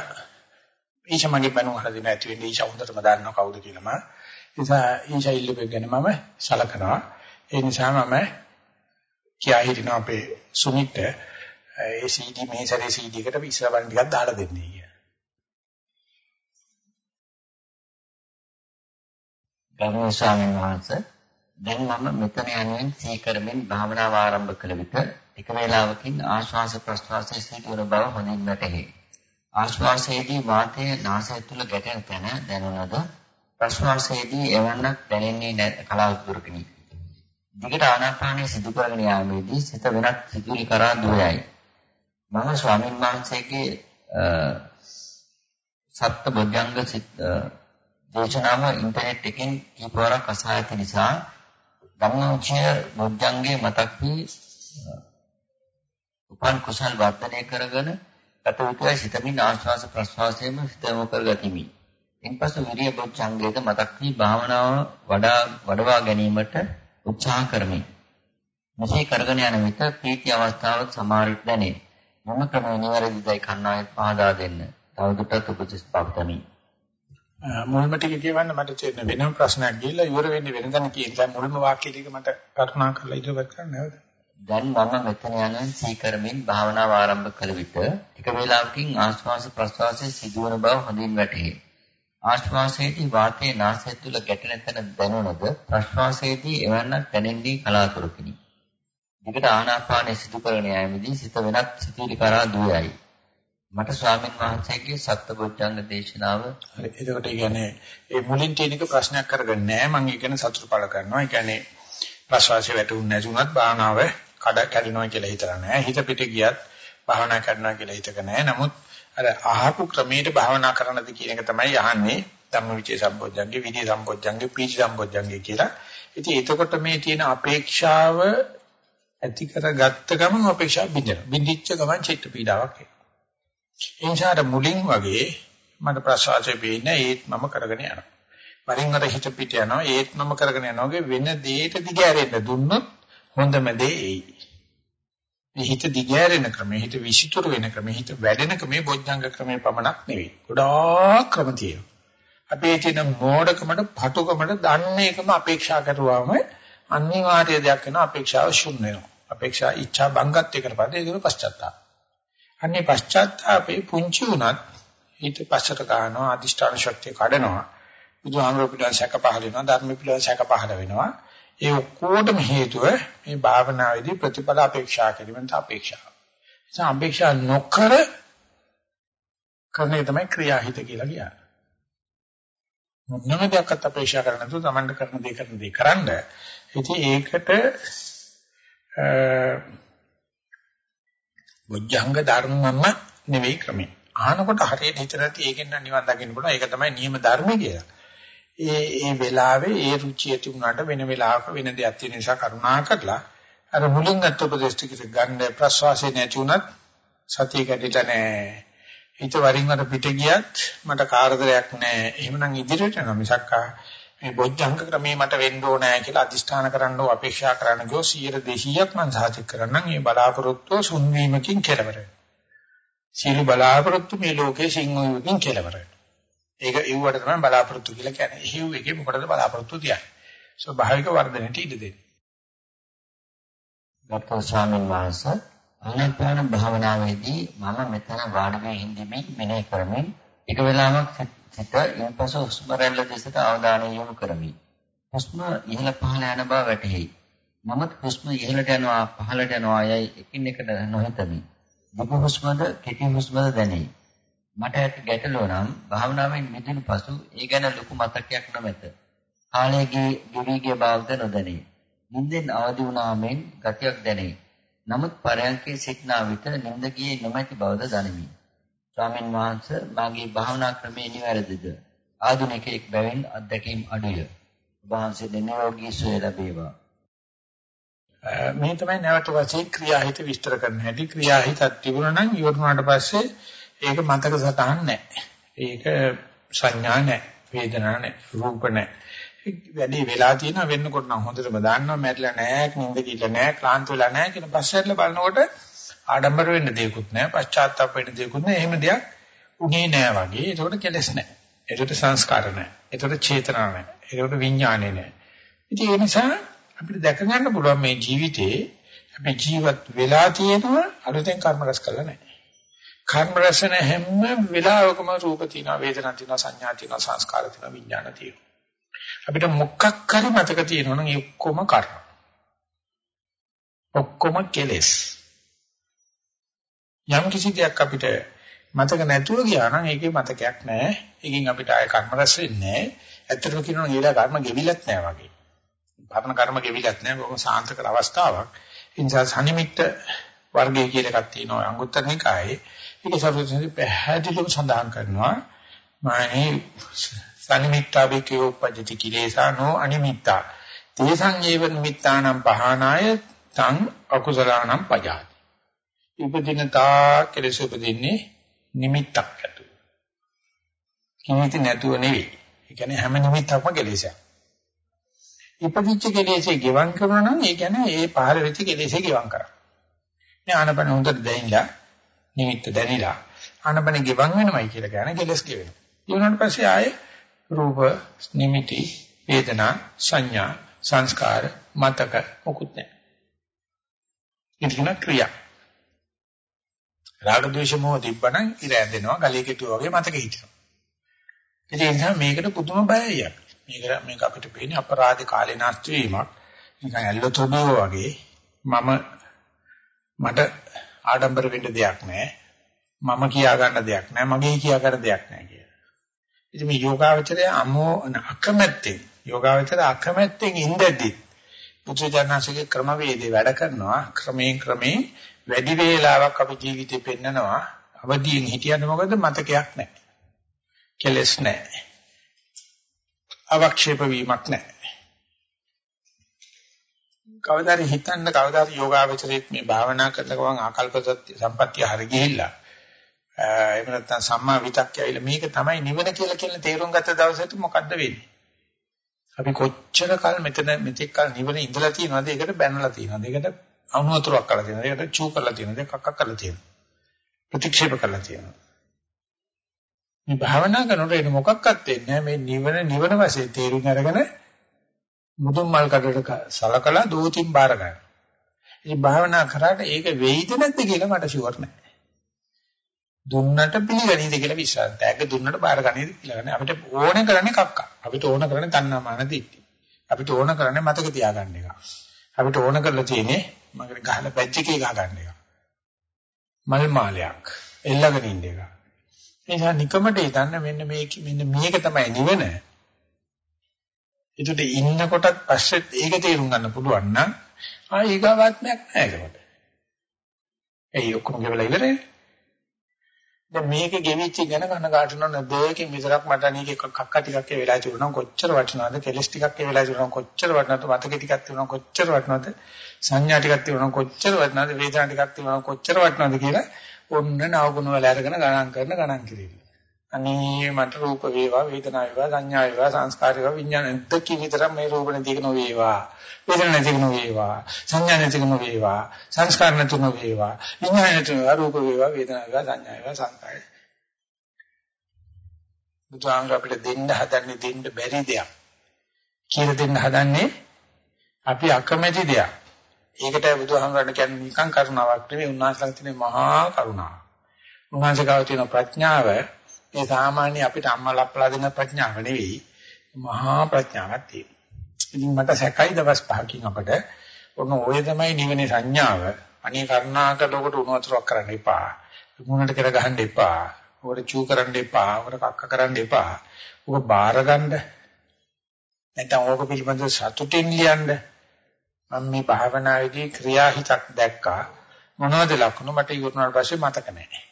Speaker 1: ඊෂා මගේ බණු අහලා දෙන ඇති වෙන්නේ ඊෂා හොඳටම දන්නවා කවුද කියලා මම. ඒ නිසා ඊෂා ඉල්ලුවෙක් ගැන මම සලකනවා. ඒ නිසා මම කියා හිටිනවා අපේ සුමිත් ඒ CD මේ සැරේ CD එකට ඉස්සර බලන්න ටිකක් දාලා දෙන්නේ කියලා.
Speaker 2: ගෞරවනීය ස්වාමීන් වහන්සේ දැන් මම මෙතන යනුවෙන් සීකරමින් භාවනාව ආරම්භ කළ විට එක වේලාවකින් ආශ්වාස ප්‍රශ්වාසයේ සිදුවන බව හොඳින් වැටහේ. ආශ්වාසයේදී වාතය නාසය තුල ගැටෙන තැන දැනුණද ප්‍රශ්වාසයේදී එවන්නක් දැනෙන්නේ නැ කලාතුරකිනි. දිගට ආනාපානය සිදු කරගෙන යාමේදී සිත වෙනත් සිතුවිලි කරා දුවයයි. මම ස්වාමීන් වහන්සේගේ සත්‍ය බොජ්ජංග සිත් දේශනාව ඉන්ටර්නෙට් එකෙන් කීපවරක් අසා ඇති නිසා ධම්මෝචය බොජ්ජංගේ මතක් වී උපන් කුසල් වර්ධනය කරගෙන ගත යුතුයි සිතමින් ආශ්වාස ප්‍රශ්වාසයෙන්ම සිත යොමු කරගතිමි. ඉන්පසු විරිය බොජ්ජංගයේද මතක් වී භාවනාව වඩා වඩවා ගැනීමට උත්සාහ කරමි. මෙසේ කරගෙන යන විට ප්‍රීති අවස්ථාවක් සමහරට දැනේ. මම ක්‍රමය නිවැරදිදයි කන්නායත් පහදා දෙන්න. තවදුරටත් උපදෙස් පවතමි.
Speaker 1: මුල්ම ටික කියවන්න මට තේරෙන වෙනම ප්‍රශ්නයක් ගිහිල්ලා ඉවර වෙන්නේ වෙන තැන කියන දැන් මුල්ම වාක්‍ය ටික මට කරුණා කරලා ඉදිරිපත් කරන්න නැවත.
Speaker 2: දැන් මම මෙතන යන සීකරමින් භාවනාව ආරම්භ කළ විට එක වේලාවකින් ආශ්වාස ප්‍රශ්වාසයේ සිදුවන බව හොඳින් වැටහේ. ආශ්වාසයේදී වාතයේ නාසය තුල ගැටෙන තැන දැනුණද ප්‍රශ්වාසයේදී එවන්නක් දැනෙන්නේ කලාතුරකිනි. විකට ආනාපානය සිදු කරගෙන යාමේදී සිත වෙනත් සිතුවිලි කරා දුවයි. මට ස්වාමීන් වහන්සේගේ සත්බොධ්‍යංග දේශනාව
Speaker 1: හරි එතකොට කියන්නේ ඒ මුලින් තියෙන එක ප්‍රශ්නයක් කරගන්නේ නැහැ මම ඒක ගැන සතුටු පළ කරනවා. ඒ කියන්නේ ප්‍රශ්වාසය වැටුනේ නැතුණත් භාවනාව කඩ කැඩෙනවා කියලා හිතලා නැහැ. හිත පිට ගියත් භාවනා කරනවා කියලා හිතක නැහැ. නමුත් අර අහපු ක්‍රමයට භාවනා කරනද කියන එක තමයි අහන්නේ ධම්මවිචේ සම්බොජ්ජංගේ විදි සම්බොජ්ජංගේ පීච සම්බොජ්ජංගේ කියලා. ඉතින් එතකොට මේ තියෙන අපේක්ෂාව ඇති කරගත්ත ගමන් අපේක්ෂාව බින්දෙනවා. බින්දිච්ච ගමන් චිත්ත පීඩාවක් එනවා. ඒ නිසා මුලින් වගේ මට ප්‍රසවාසය වෙන්නේ ඒත් මම කරගෙන යනවා. වරින් වර හිත පිට යනවා ඒත් මම කරගෙන යනවා වෙන දෙයක දිගෑරෙන්න දුන්නොත් හොඳම දේ එයි. මේ හිත දිගෑරෙන ක්‍රමය හිත විසිතුරු වෙන ක්‍රමය හිත වැඩෙන ක්‍රමය බොජ්ජංග ක්‍රමය පමණක් නෙවෙයි. ගොඩාක් ක්‍රම තියෙනවා. අපේ තියෙන මෝඩකමට පටුකමට දන්න එකම අපේක්ෂා කරුවාම අනිවාර්ය දෙයක් වෙනවා අපේක්ෂාව ශුන්‍ය වෙනවා. අපේක්ෂා ඉච්ඡා බංගත්වයකට පස්සේ ඒක පශ්චාත්තාප. අන්නේ පශ්චාත්තාපේ පුංචි උනත් හිත පස්සට ගන්නවා අදිෂ්ඨාන ශක්තිය කඩනවා. බුදුහාමර පිළිවන් සැක පහල වෙනවා ධර්ම පිළිවන් සැක පහල වෙනවා. ඒ ඔක්කොටම හේතුව මේ භාවනාවේදී ප්‍රතිඵල අපේක්ෂා කිරීමෙන් අපේක්ෂාව. ඒ අපේක්ෂා නොකර කරන්නේ තමයි ක්‍රියාහිත කියලා කියන්නේ. මොනම දෙයක්වත් අපේක්ෂා කරන්නේ නැතුව Tamanට කරන දේ කරන දේ කරන්න. ඉතින් ඒකට බොජ්ජංග ධර්මම නෙවෙයි ක්‍රමය. අහනකොට හරියට හිත නැති ඒකෙන් නම් නිවන් දකින්න පුළුවන්. ඒක තමයි නියම ධර්මය කියලා. ඒ ඒ වෙලාවේ ඒ රුචිය තිබුණාට වෙන වෙලාවක වෙන දෙයක් තියෙන නිසා කරුණා කරලා අර මුලින් ගත්ත උපදේශ ටික ගන්න ප්‍රසවාසය නැති උනත් සතිය කැඩිලා නැහැ. හිත වරින් වර පිට ගියත් මට කාර්යයක් නැහැ. එහෙමනම් ඉදිරියට යනවා මිසක් මේ බොජ්ජංග ක්‍රමේ මට වෙන්න ඕනෑ කියලා අදිෂ්ඨාන කරන්න ඕ අපේක්ෂා කරන්න ගියෝ 100 200ක් මං සාතික කරන්නම් මේ බලාපොරොත්තු සුන්වීමකින් කෙලවර වෙනවා. සීල බලාපොරොත්තු මේ ලෝකේ සිංහෝයකින් කෙලවර වෙනවා. ඒක ඉව්වට තමයි බලාපොරොත්තු කියලා කියන්නේ. හිව් එකේ මොකටද බලාපොරොත්තු තියන්නේ? ස්වභාවික වර්ධනයට ඉඩ දෙන්න.
Speaker 2: ගෞතම ස්වාමීන් වහන්සේ ආනාපාන භාවනාවේදී මම මෙතන වාඩි වී හිඳමින් මෙනෙහි කරමින් එක වෙලාවක් සිත ඉන්පසු හුස්ම රැල්ල දෙසට අවධානය යොමු කරමි. හුස්ම ඉහළ පහළ යන බව වැටහෙයි. මමත් හුස්ම ඉහළට යනවා පහළට යනවා යයි එකින් එකට නොහිතමි. දුක හුස්මද කෙටි හුස්මද දැනේ. මට ඇති ගැටලුව නම් භාවනාවෙන් මිදුණු පසු ඒ ගැන ලොකු මතකයක් නොමැත. කාලය ගෙවි ගිය බවද නොදැනේ. නිින්දෙන් අවදි වුණාමෙන් ගතියක් දැනේ. නමුත් පරයන්කේ සිටනා විට නිින්ද ගියේ නොමැති බවද දනිමි. ස්වාමින් වහන්සේ මාගේ භාවනා ක්‍රමේ නිවැරදිද? ආධුනිකයෙක් බැවින් අත්දැකීම් අඩුය. වහන්සේ නිරෝගී සුවය ලැබේවා.
Speaker 1: මේ තමයි නැවත වශයෙන් ක්‍රියාහිත විස්තර කරන්න හැටි. ක්‍රියාහිතක් තිබුණා නම් ඉවරනාට පස්සේ ඒක මතක සටහන් නැහැ. ඒක සංඥා නැහැ. වේදනා නැහැ. රූප නැහැ. වැඩි වෙලා තියෙනවා වෙන්නකොට නම් හොඳටම දන්නවා මැරිලා නැහැ, නිින්ද කිල්ල නැහැ, ක්ලාන්ත වෙලා නැහැ කියන පස්සෙట్లా බලනකොට ආඩම්බර වෙන්න දෙයක්වත් නැහැ, පශ්චාත්තාප වෙන්න දෙයක්වත් නැහැ. එහෙම දෙයක් උනේ නැහැ වගේ. ඒකට කෙලස් නැහැ. ඒකට සංස්කාර නැහැ. ඒකට චේතනා නැහැ. ඒකට විඥානේ නැහැ. ඉතින් ඒ නිසා අපිට දැක ගන්න පුළුවන් මේ ජීවිතේ අපි ජීවත් වෙලා තියෙනවා අලුතෙන් කර්ම රැස් කරලා නැහැ. කර්ම රැසන හැම වෙලාවකම රූප තියෙනවා, වේදනා තියෙනවා, සංඥා තියෙනවා, සංස්කාර තියෙනවා, විඥාන තියෙනවා. අපිට මොකක් හරි මතක තියෙනවා නම් ඒ ඔක්කොම කර්ම. ඔක්කොම කෙලෙස්. යම් කිසි දෙයක් අපිට මතක නැතුව ගියා නම් ඒකේ මතකයක් නැහැ. ඒකෙන් අපිට ආය කර්ම රැස් වෙන්නේ නැහැ. ඇත්තටම කියනවා ඊළඟ කර්ම ගෙවිලත් නැහැ වගේ. පරණ කර්ම ගෙවිලත් නැහැ. බොහොම සාන්ත කර අවස්ථාවක්. ඒ නිසා සනිමිත්ත වර්ගය කියලා එකක් තියෙනවා අංගුත්තර නිකායේ. ඒක සර්වඥයන් පැහැදිලිව සඳහන් කරනවා. මානේ සනිමිත්තාබිකේ උපජ්ජති කිලේසානෝ අනිමිත්තා. තේසං ඒව නිමිත්තානම් පහනාය තං අකුසලානම් පජාති. උපදින තා කෙලෙස උපදින්නේ නිමිත්තක් ඇතුව. කිමිති නැතුව නෙවෙයි. ඒ කියන්නේ හැම නිමිත්තක්ම කෙලෙසයක්. ඉපදිච්ච කෙලෙසේ ගෙවම් කරනවා නම් ඒ කියන්නේ ඒ පහළ වෙච්ච කෙලෙසේ ගෙවම් කරා. මේ ආනපන හොඳට දැනිලා නිමිත්ත දැනිලා ආනපන ගෙවම් වෙනවයි කියලා කියන්නේ කෙලස් ගෙවෙනවා. ඊුණාට පස්සේ ආයේ රූප නිමිති වේදනා සංඥා සංස්කාර මතක මොකුත් නැහැ. ඉතින් ක්‍රියා. රාග ద్వේෂ මොහ තිබ්බනම් ඉර ඇදෙනවා ගලිය කෙටුවා වගේ මතක හිටිනවා. ඒ නිසා මේකට පුදුම බයයි අපි. මේක මේක අපිට පේන්නේ අපරාධ කාලේ නාස්ති වීමක්. නිකන් ඇල්ලතොබෝ වගේ මම මට ආඩම්බර වෙන්න දෙයක් නැහැ. මම කියා ගන්න දෙයක් නැහැ. මගේ කියා ගන්න දෙයක් නැහැ කියලා. ඉතින් මේ යෝගාවචරය අමෝ අකමැත්තෙන් යෝගාවචරය අකමැත්තෙන් ඉඳද්දි බුදුජානනාංශගේ ක්‍රමවේදේ වැඩ කරනවා ක්‍රමයෙන් ක්‍රමයෙන් වැඩි වේලාවක් අපි ජීවිතේ පෙන්නනවා අවදියෙන් හිටියද මොකද මතකයක් නැහැ කෙලස් නැහැ අවක්ෂේප වීමක් නැහැ කවදාද හිතන්න කවදාද යෝගාවචරයේ මේ භාවනා කරන ගමන් ආකල්ප සම්පත්තිය හරි ගිහිල්ලා එහෙම නැත්නම් සම්මා විතක්කය ඇවිල්ලා මේක තමයි නිවන කියලා කියන තේරුම් ගත්ත දවසට මොකද්ද වෙන්නේ? අපි කොච්චර කල් මෙතන මෙතෙක් කල් නිවන ඉඳලා තියෙනවද? ඒකට බැනලා තියෙනවද? ඒකට අනුහතුරක් කරලා තියෙනවද? ඒකට චූ කරලා තියෙනවද? කක්ක කරලා තියෙනවද? ප්‍රතික්ෂේප කරලා තියෙනවද? මේ භාවනා කරනකොට ඒක මොකක්වත් වෙන්නේ මේ නිවන නිවන වශයෙන් තේරුම් අරගෙන මුදුන් මල් කඩට සලකලා දෝතින් බාර ගන්න. ඉතින් භාවනා කරාට ඒක වෙයිද නැද්ද කියලා මට ෂුවර් නැහැ. දුන්නට පිළිගනීද කියලා විශ්වාස. තෑග්ග දුන්නට බාර ගන්නේද කියලා ගන්න. අපිට ඕනේ කරන්නේ කක්ක. අපිට ඕන කරන්නේ තණ්හාමාන දිට්ඨි. අපිට ඕන කරන්නේ මතක තියාගන්න එක. අපිට ඕන කරලා තියෙන්නේ මගේ ගහන පැච් එකේ ගහ ගන්න එක. මල් මාලයක් එල්ලගෙන ඉන්න එක. ඒ නිසා නිකමට හිතන්න මෙන්න මේක මෙන්න මේක තමයි නිවන. ඒකට ඉන්නකොටත් පස්සෙත් ඒක තේරුම් ගන්න පුළුවන් නම් ආ ඊගාවාත්මයක් නැහැ ඒකට. ඒ ඔක්කොම ගෙවලා ඉවරයි. දැන් මේකේ ගෙවිච්ච ගැන කනගාටු වෙන දෙයකින් විතරක් මට අනේක කක්ක ටිකක් ඒ වෙලාව තිබුණා කොච්චර වටිනවද කෙලස් ටිකක් ඒ වෙලාව තිබුණා කොච්චර වටිනවද මතක ටිකක් තිබුණා කොච්චර වටිනවද සංඥා ටිකක් තිබුණා කොච්චර වටිනවද වේදනා ටිකක් තිබුණා කොච්චර වටිනවද කියලා ඔන්න නවගුණ වල අරගෙන ගණන් කරන ගණන් කිරීම. අනේ මට රූප වේවා වේදනා වේවා සංඥා වේවා සංස්කාර වේවා විඥාන දෙකකින් විතරක් මේ රූප නැති කෙනෝ වේවා වේදනා නැති කෙනෝ වේවා සංඥා නැති කෙනෝ වේවා සංස්කාර නැති කෙනෝ වේවා විඥාන නැති කෙනෝ රූප වේවා වේදනා වේවා සංඥා වේවා සංස්කාර බුදුහාමර අපිට දෙන්න හදන්නේ දෙන්න බැරි දෙයක්. කියලා දෙන්න හදන්නේ අපි අකමැති දෙයක්. ඒකට බුදුහාමරණ කියන්නේ නිකං කරුණාවක් නෙවෙයි උන්වහන්සේලා තියෙන මහා කරුණාව උන්වහන්සේ ගාව තියෙන ප්‍රඥාව මේ සාමාන්‍ය අපිට අම්මා ලප්පලා දෙන ප්‍රඥාව නෙවෙයි මහා ප්‍රඥාවක් තියෙනවා. ඉතින් මට සැකයි දවස් පහකින් අපට ඔන්න ඔය තමයි නිවනේ සංඥාව. අනේ කරුණාකර ලොකට උණු වතුරක් කරන්න එපා. මුණට කර ගහන්න එපා. ඔකට චූ කරන්න එපා. ඔකට කක්ක කරන්න එපා. ඔක බාර ගන්න. නැත්නම් ඕක පිළිබඳව සතුටින් ලියන්න. මම මේ භාවනාවේදී ක්‍රියාහිතක් දැක්කා. මොනවද ලකුණු මට ඉවරනාට පස්සේ මතක නැහැ.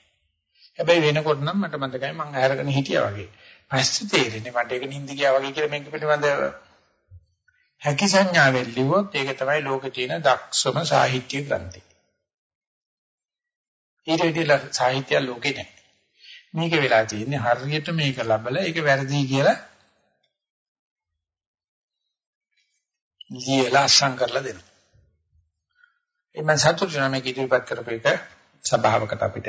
Speaker 1: හැබැයි වෙනකොට නම් මට මතකයි මම අරගෙන හිටියා වගේ. පස්සේ තේරෙන්නේ මට ඒක නිින්ද ගියා වගේ කියලා මේක පිළිබඳව හැකි සංඥාවෙන් ලිව්වොත් ඒක තමයි ලෝකේ තියෙන දක්ෂම සාහිත්‍ය ග්‍රන්ථය. ඊට විදිහට සාහිත්‍ය ලෝකේ නැහැ. මේක වෙලා තියෙන්නේ හරියට මේක ලබලා ඒක වැරදි කියලා ලියලා අසං කරලා දෙනවා. එමන් සතුටු වෙනා මේක ඉදිරිපත් කරපු එක සභාවකට අපිට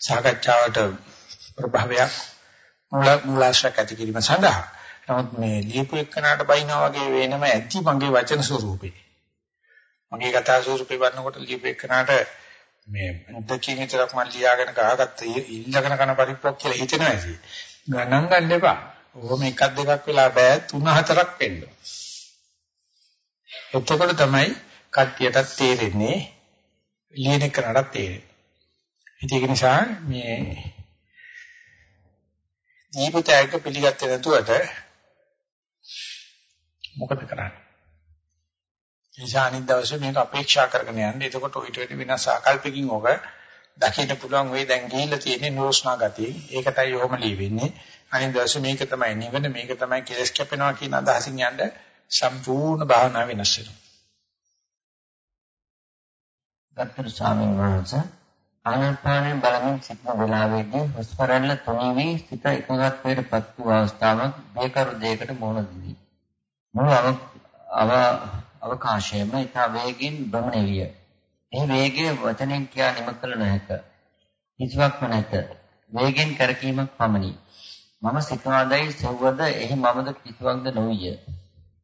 Speaker 1: සාකච්ඡාවට ප්‍රභාවයක් මුල මුලාශයක් ඇති කිරීම සඳහා. නමුත් මේ ලියපු එක්කනට බයිනා වගේ වෙනම ඇති මගේ වචන ස්වරූපේ. මගේ කතා ස්වරූපේ වන්නකොට ලියපු එක්කනට මේ මුද්දකින් විතරක් මම ලියාගෙන ගහගත්ත ඉල්ලගෙන කන පරිප්පක් කියලා හිතනවා ඇති. ගණන් ගන්න එපා. ඔහොම එකක් දෙකක් වෙලා බෑ. තුන හතරක් වෙන්න. එතකොට තමයි කට්ටියටත් තේරෙන්නේ ලියන කරණට තේරෙන්නේ. ඒක නිසා මේ දීපතයක පිළිගත්තේ නැතුවට මොකද කරන්නේ? නිසා අනිත් දවසේ මේක අපේක්ෂා කරගෙන යන්න. එතකොට ඊට වැඩි වෙනස් ආකල්පකින් ඔබ දකින්න පුළුවන් වෙයි දැන් ගිහිල්ලා තියෙන්නේ නෝස්නා ගතිය. ඒකටයි ඔහොම ලියවෙන්නේ. අනිත් දවසේ මේක තමයි නිවන මේක තමයි කෙලස් කැපෙනවා කියන අදහසින් යන්න සම්පූර්ණ භාවනාව වෙනස් වෙනවා.
Speaker 2: ගත්තර ස්වාමීන් වහන්සේ ආනාපානය බලමින් සිටින වෙලාවේදී හුස්ම රැල්ල තුනී වී සිත එකඟත්වයට පත් වූ අවස්ථාවක් බියකරු දෙයකට මුහුණ දෙවි. මුළු අව අවකාශයේම ඉතා වේගින් භ්‍රමණය විය. ඒ වේගය වචනෙන් කියා නිම කළ නොහැක. කිසිවක්ම නැත. වේගෙන් කරකීමක් පමණි. මම සිතවාදයි සෙව්වද එහි මමද කිසිවක්ද නොවිය.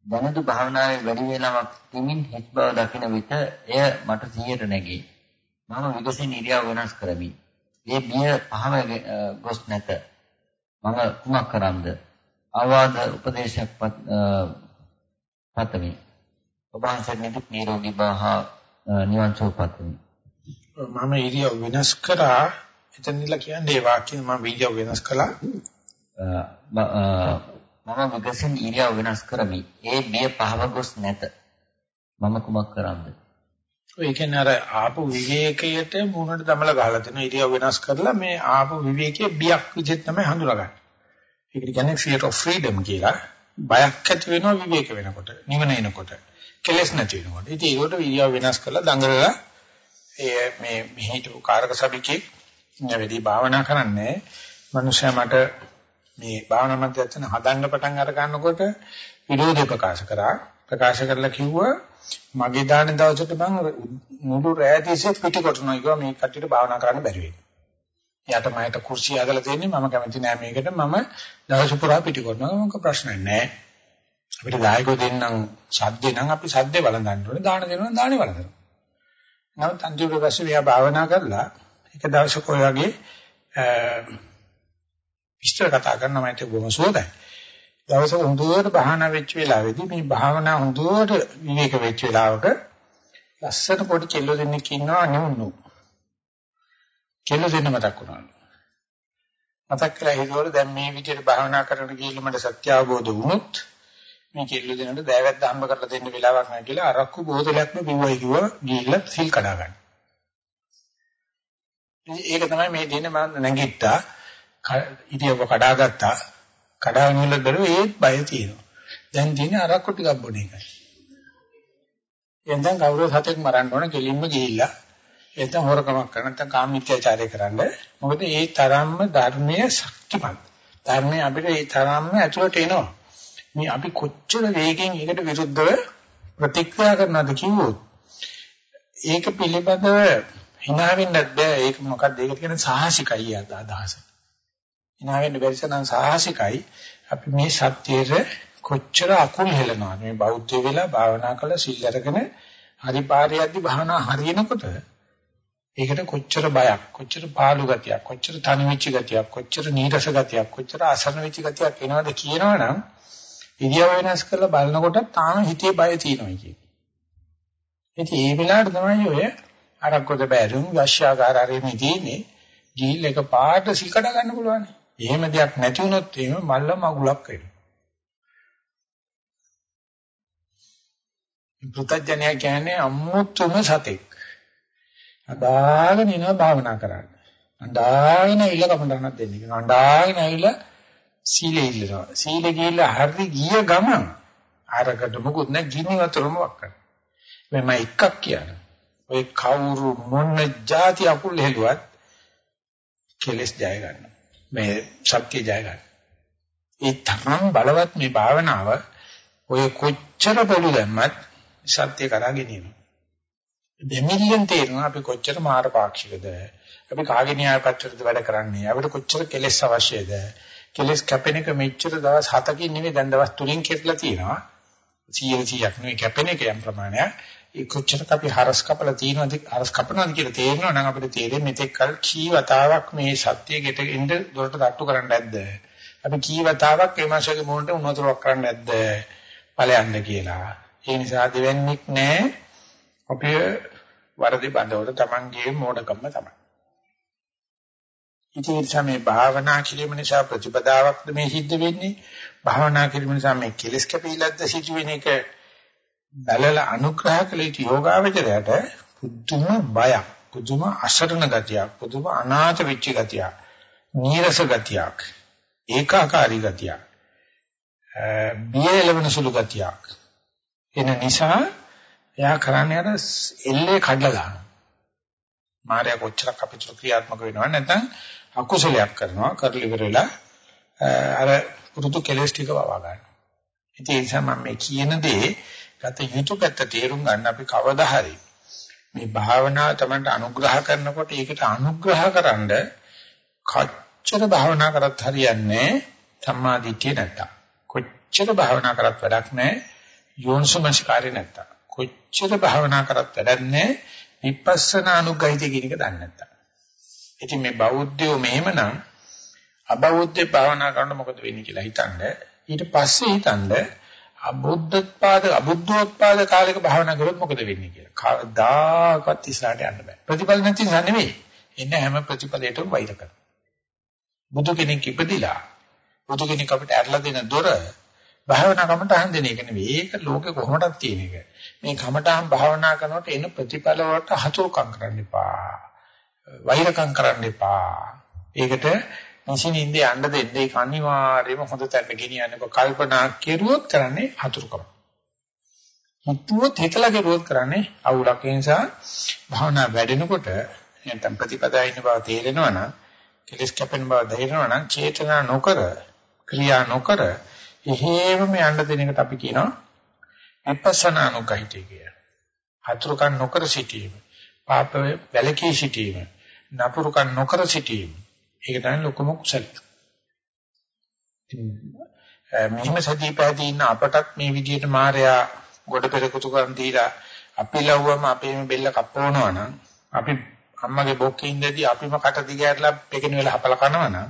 Speaker 2: දැනදු භාවනාවේ වැඩි වේලාවක් තිමින් හිස් බව දකින විට එය මට සිහියට නැගේ. මම විගසින් ඉරියව් වෙනස් කරමි. මේ බිය පහව ගොස් නැත. මම කුමක් කරම්ද? අවවාද උපදේශයක් පතමි. ඔබ වහන්සේ නිදුක් නිරෝගී බව නිවන් සුව පතමි.
Speaker 1: මම ඉරියව් වෙනස් කරා එතනilla කියන්නේ ඒ වාක්‍යය මම ඉරියව් වෙනස් කළා.
Speaker 2: මම විගසින් ඉරියව් වෙනස් කරමි. ඒ බිය පහව ගොස් නැත. මම කුමක් කරන්නද?
Speaker 1: ඔය කියන්නේ අර ආපු විවේකයට මූණට දමලා ගහලා දෙන ඉරියව් වෙනස් කරලා මේ ආපු විවේකයේ බියක් විදිහට තමයි හඳුනාගන්නේ. ඒකට කියන්නේ fear of freedom කියලා. බයක් ඇති වෙනවා විවේක වෙනකොට, නිවන එනකොට, කෙලස් නැති වෙනකොට. ඉතින් ඒකට ඉරියව් වෙනස් කරලා දඟලලා ඒ මේ මෙහිට කාරක සබිකේ නැවැදී භාවනා කරන්නේ මනුෂයා මට මේ භාවනා මධ්‍යස්ථාන හදන්න පටන් අර ගන්නකොට විරෝධය ප්‍රකාශ කරා ප්‍රකාශ කරලා කිව්වා මගේ දාන දවසට මම මුළු රෑ තිස්සේ පිටි කොටනවා කිව්වා මේ කට්ටියට භාවනා කරන්න බැරි වෙයි. යට මයට කුර්සිය හදලා තියෙන්නේ මම කැමති නෑ මේකට මම දවස පුරා පිටි කොටනවා මොකක් ප්‍රශ්නයක් නෑ. අපිට දායකෝ දෙන්නම් සද්දේ නම් අපි සද්දේ වළඳන්න ඕනේ දාන දෙනවා දානේ වළඳනවා. නමුත් අන්තිමට පස්සේ මෙයා භාවනා කරලා එක දවසක ඔය වගේ විස්තර කතා කරනවා මට බොහොම සුවදයි. දවසක හොඳට භාවනා වෙච්ච වෙලාවේදී මේ භාවනා හොඳට විවේක වෙච්ච වෙලාවක ලස්සන පොඩි කෙල්ලෝ දෙන්නෙක් ඉන්නවා නුනු. කෙල්ලෝ දෙන්න මතක් වුණා. මතක් කරලා හිතුවල දැන් මේ විදිහට භාවනා කරන ගිහිල්ලා මට සත්‍ය අවබෝධ වුණොත් මේ කෙල්ලෝ දෙන්නට දෑවැද්ද හම්බ කරලා දෙන්න වෙලාවක් නැහැ කියලා අරක්කු බෝතලයක්ම බිව්වයි කිව්වා ගිහිල්ලා සිල් කඩා ගන්න. ඒක තමයි මේ දිනේ මම නැගිට්ටා ඉතියව කඩාගත්තා කඩාගෙන ඉන්න බැලුව ඒත් බය තියෙනවා. දැන් තියෙන අරක්කු ටිකක් බොන එකයි. එතෙන් කවුරු සතෙක් මරන්න ඕන කෙලින්ම ගිහිල්ලා එතෙන් හොරකමක් කරන නැත්නම් කාමීත්‍යචාරය කරන්න. මොකද ඒ තරම්ම ධර්මයේ ශක්තිමත්. ධර්මයේ අපිට ඒ තරම්ම ඇතුළට එනවා. මේ අපි කොච්චර වේගෙන් ඒකට විරුද්ධව ප්‍රතික්‍රියා කරනවද කිව්වොත් ඒක පිළිබඳව hina වෙන්නත් බෑ. ඒක මොකක්ද? ඒක කියන සාහසිකයි අදහස. Hina වෙන්න බැරි සනම් සාහසිකයි. අපි මේ සත්‍යයේ කොච්චර අකුල් හෙලනවද මේ බෞද්ධ වෙලා භාවනා කළ සිල් අරගෙන හරි පාරියද්දි භාවනා හරියනකොට ඒකට කොච්චර බයක් කොච්චර පාළු ගතියක් කොච්චර තනිවිච්ච ගතියක් කොච්චර නීරස ගතියක් කොච්චර අසරණ වෙච්ච ගතියක් එනවද කියනවනම් ඉරියව් වෙනස් කරලා බලනකොට තාම හිතේ බය තියෙනවා කියන්නේ. ඉතින් ඒ වෙලාවට තමයි ඔය අරක්කොද බැරුම් වශ්‍යාකාරාරයේ තියෙන්නේ ගිහිල් එක පාට සිකඩ ගන්න පුළුවන්. එහෙම දෙයක් නැති වුණොත් එහෙම මල්ල මගුලක් වෙනවා. පුතඥය කියන්නේ අමුතුම සතෙක්. අදාගෙන ඉනවා භාවනා කරන්න. අඬාගෙන ඉල කමඩනක් දෙන්නේ. කියනවා අඬාගෙන ඇවිල්ලා සීලෙ ඉල්ලනවා. සීලෙ ගිහිල්ලා හරි ගිය ගමන් අරකට මොකුත් නැහැ ගිනි වතුරම වක්කන. මම එකක් කියනවා. ඔය කවුරු මොන જાති අකුල් හෙළුවත් කෙලස් ජය ගන්නවා. මේ ශක්තිය ජය ගන්න. ඒ තරම් බලවත් මේ භාවනාව ඔය කොච්චර පොළු දැම්මත් සත්‍ය කරා ගෙනියනවා. දෙමිලියන් තේරෙනවා අපි කොච්චර මාර පාක්ෂිකද අපි කාගේ න්‍යාය පත්‍රයද වැඩ කරන්නේ අපිට කොච්චර කෙලෙස් අවශ්‍යද කෙලෙස් කැපෙන එක මෙච්චර දවස් 7කින් නෙවෙයි දැන් දවස් 3කින් කෙරලා තියෙනවා 100 100ක් නෙවෙයි කැපෙන එක යම් ප්‍රමාණයක් ඒ කොච්චරක් අපි හරස් කපලා තියෙනවද හරස් කපනවද කියලා තේරෙනවා නම් අපිට තේරෙන්නේ මෙතෙක් කල කී වතාවක් මේ සත්‍ය ගෙට ඉන්න දොරට තට්ටු කරන්න නැද්ද අපි කී වතාවක් මේ මාසයේ මොහොතේ උනතුරක් කරන්න නැද්ද ඵලයන්ද කියලා. ඒ නිසා දෙවන්නේක් නැහැ අපේ වරදි බඳවල Tamanගේ මෝඩකම තමයි. ඉතින් මේ භාවනා කිරීම නිසා ප්‍රතිපදාවක්ද මේ සිද්ධ වෙන්නේ? භාවනා කිරීම නිසා මේ කෙලස් කැපීලක්ද සිදුවෙන එක බලලා අනුග්‍රහ කළ යුතු යෝගාවචරයට පුදුම බයක් පුදුම අසරණ ගතියක් පුදුම අනාථ වෙච්ච ගතියක් නීරස ගතියක් ඒකාකාරී ගතියක් බියලවන සුළු ගතියක්. එන නිසා එයා කරන්නේ අර එල්ලේ කඩලා දානවා. මායя කොච්චරක් අපිට ක්‍රියාත්මක වෙනවද නැත්නම් අකුසලයක් කරනවා කරලි ඉවරලා අර පුරුදු කෙලස් ටික වවා ගන්නවා. ඉතින් ඒ නිසා මම මේ කියන දේ ගත යුතු පැත්ත තේරුම් ගන්න අපි කවදා හරි මේ භාවනාව තමයි අනුග්‍රහ කරනකොට ඒකට අනුග්‍රහකරනද කොච්චර භාවනා කරත් හරියන්නේ සම්මා දිට්ඨිය නැත්තම්. කොච්චර භාවනා කරත් වැඩක් නැහැ. යෝනිසමස්කාරය නැත්තම්. කොච්චර භාවනා කරත් වැඩක් නැහැ. විපස්සනා අනුගහිතය කියන එක දන්නේ නැත්තම්. ඉතින් මේ බෞද්ධයෝ මෙහෙමනම් අබෞද්ධ භාවනා කරනකොට මොකද වෙන්නේ කියලා හිතන්නේ ඊට පස්සේ හිතන්නේ අබුද්ධත්පාද අබුද්ධෝත්පාද කාලයක භාවනා කරොත් මොකද වෙන්නේ කියලා. කවදාකවත් ඉස්සරහට යන්න බෑ. ප්‍රතිඵල නැති නිසා නෙවෙයි. එන්න හැම ප්‍රතිඵලයකටම වෛර කරනවා. බුදු කෙනෙක් ඉපදිලා බුදු කෙනෙක් අපිට ඇරලා දෙන දොර භාවනා කමටහන් දෙන එක නෙවෙයි. ඒක ලෝකේ කොහොමදක් තියෙන එක. මේ කමටහන් භාවනා කරනකොට එන ප්‍රතිඵල වලට හතුරුකම් කරන්න එපා. වෛරකම් කරන්න එපා. ඒකට නිසින්ින්ද යන්න දෙන්න ඒක අනිවාර්යයෙන්ම හොඳ තැනට ගෙනියන්න කල්පනා කෙරුවොත් කරන්නේ හතුරුකම. හිතුවොත් හිතලා කෙරුවොත් කරන්නේ අවුලක් ඒ නිසා භාවනා වැඩෙනකොට නැත්නම් ප්‍රතිපදා ඉන්න බව තේරෙනවා නම් කෙලස් කැපෙන බව තේරෙනවා නම් චේතනා නොකර ක්‍රියා නොකර එහෙමම යන්න දෙන එකට අපි කියනවා විපස්සනානුකහිතය කියලා. හතුරුකම් නොකර සිටීම. පාප වැලකී සිටීම. නපුරුකම් නොකර සිටීම. ඒක තමයි ලොකුම කුසල. මෙහිම සතිය පැහැදී ඉන්න අපටත් මේ විදිහට මායя ගොඩ පෙරකුතු කරන් දීලා අපි ලව්වම අපේම බෙල්ල කපවනවා නම් අපි අම්මගේ බොක්කේ ඉඳදී අපිම කට දිගහැරලා පෙකින වෙලා හපල කනවා නම්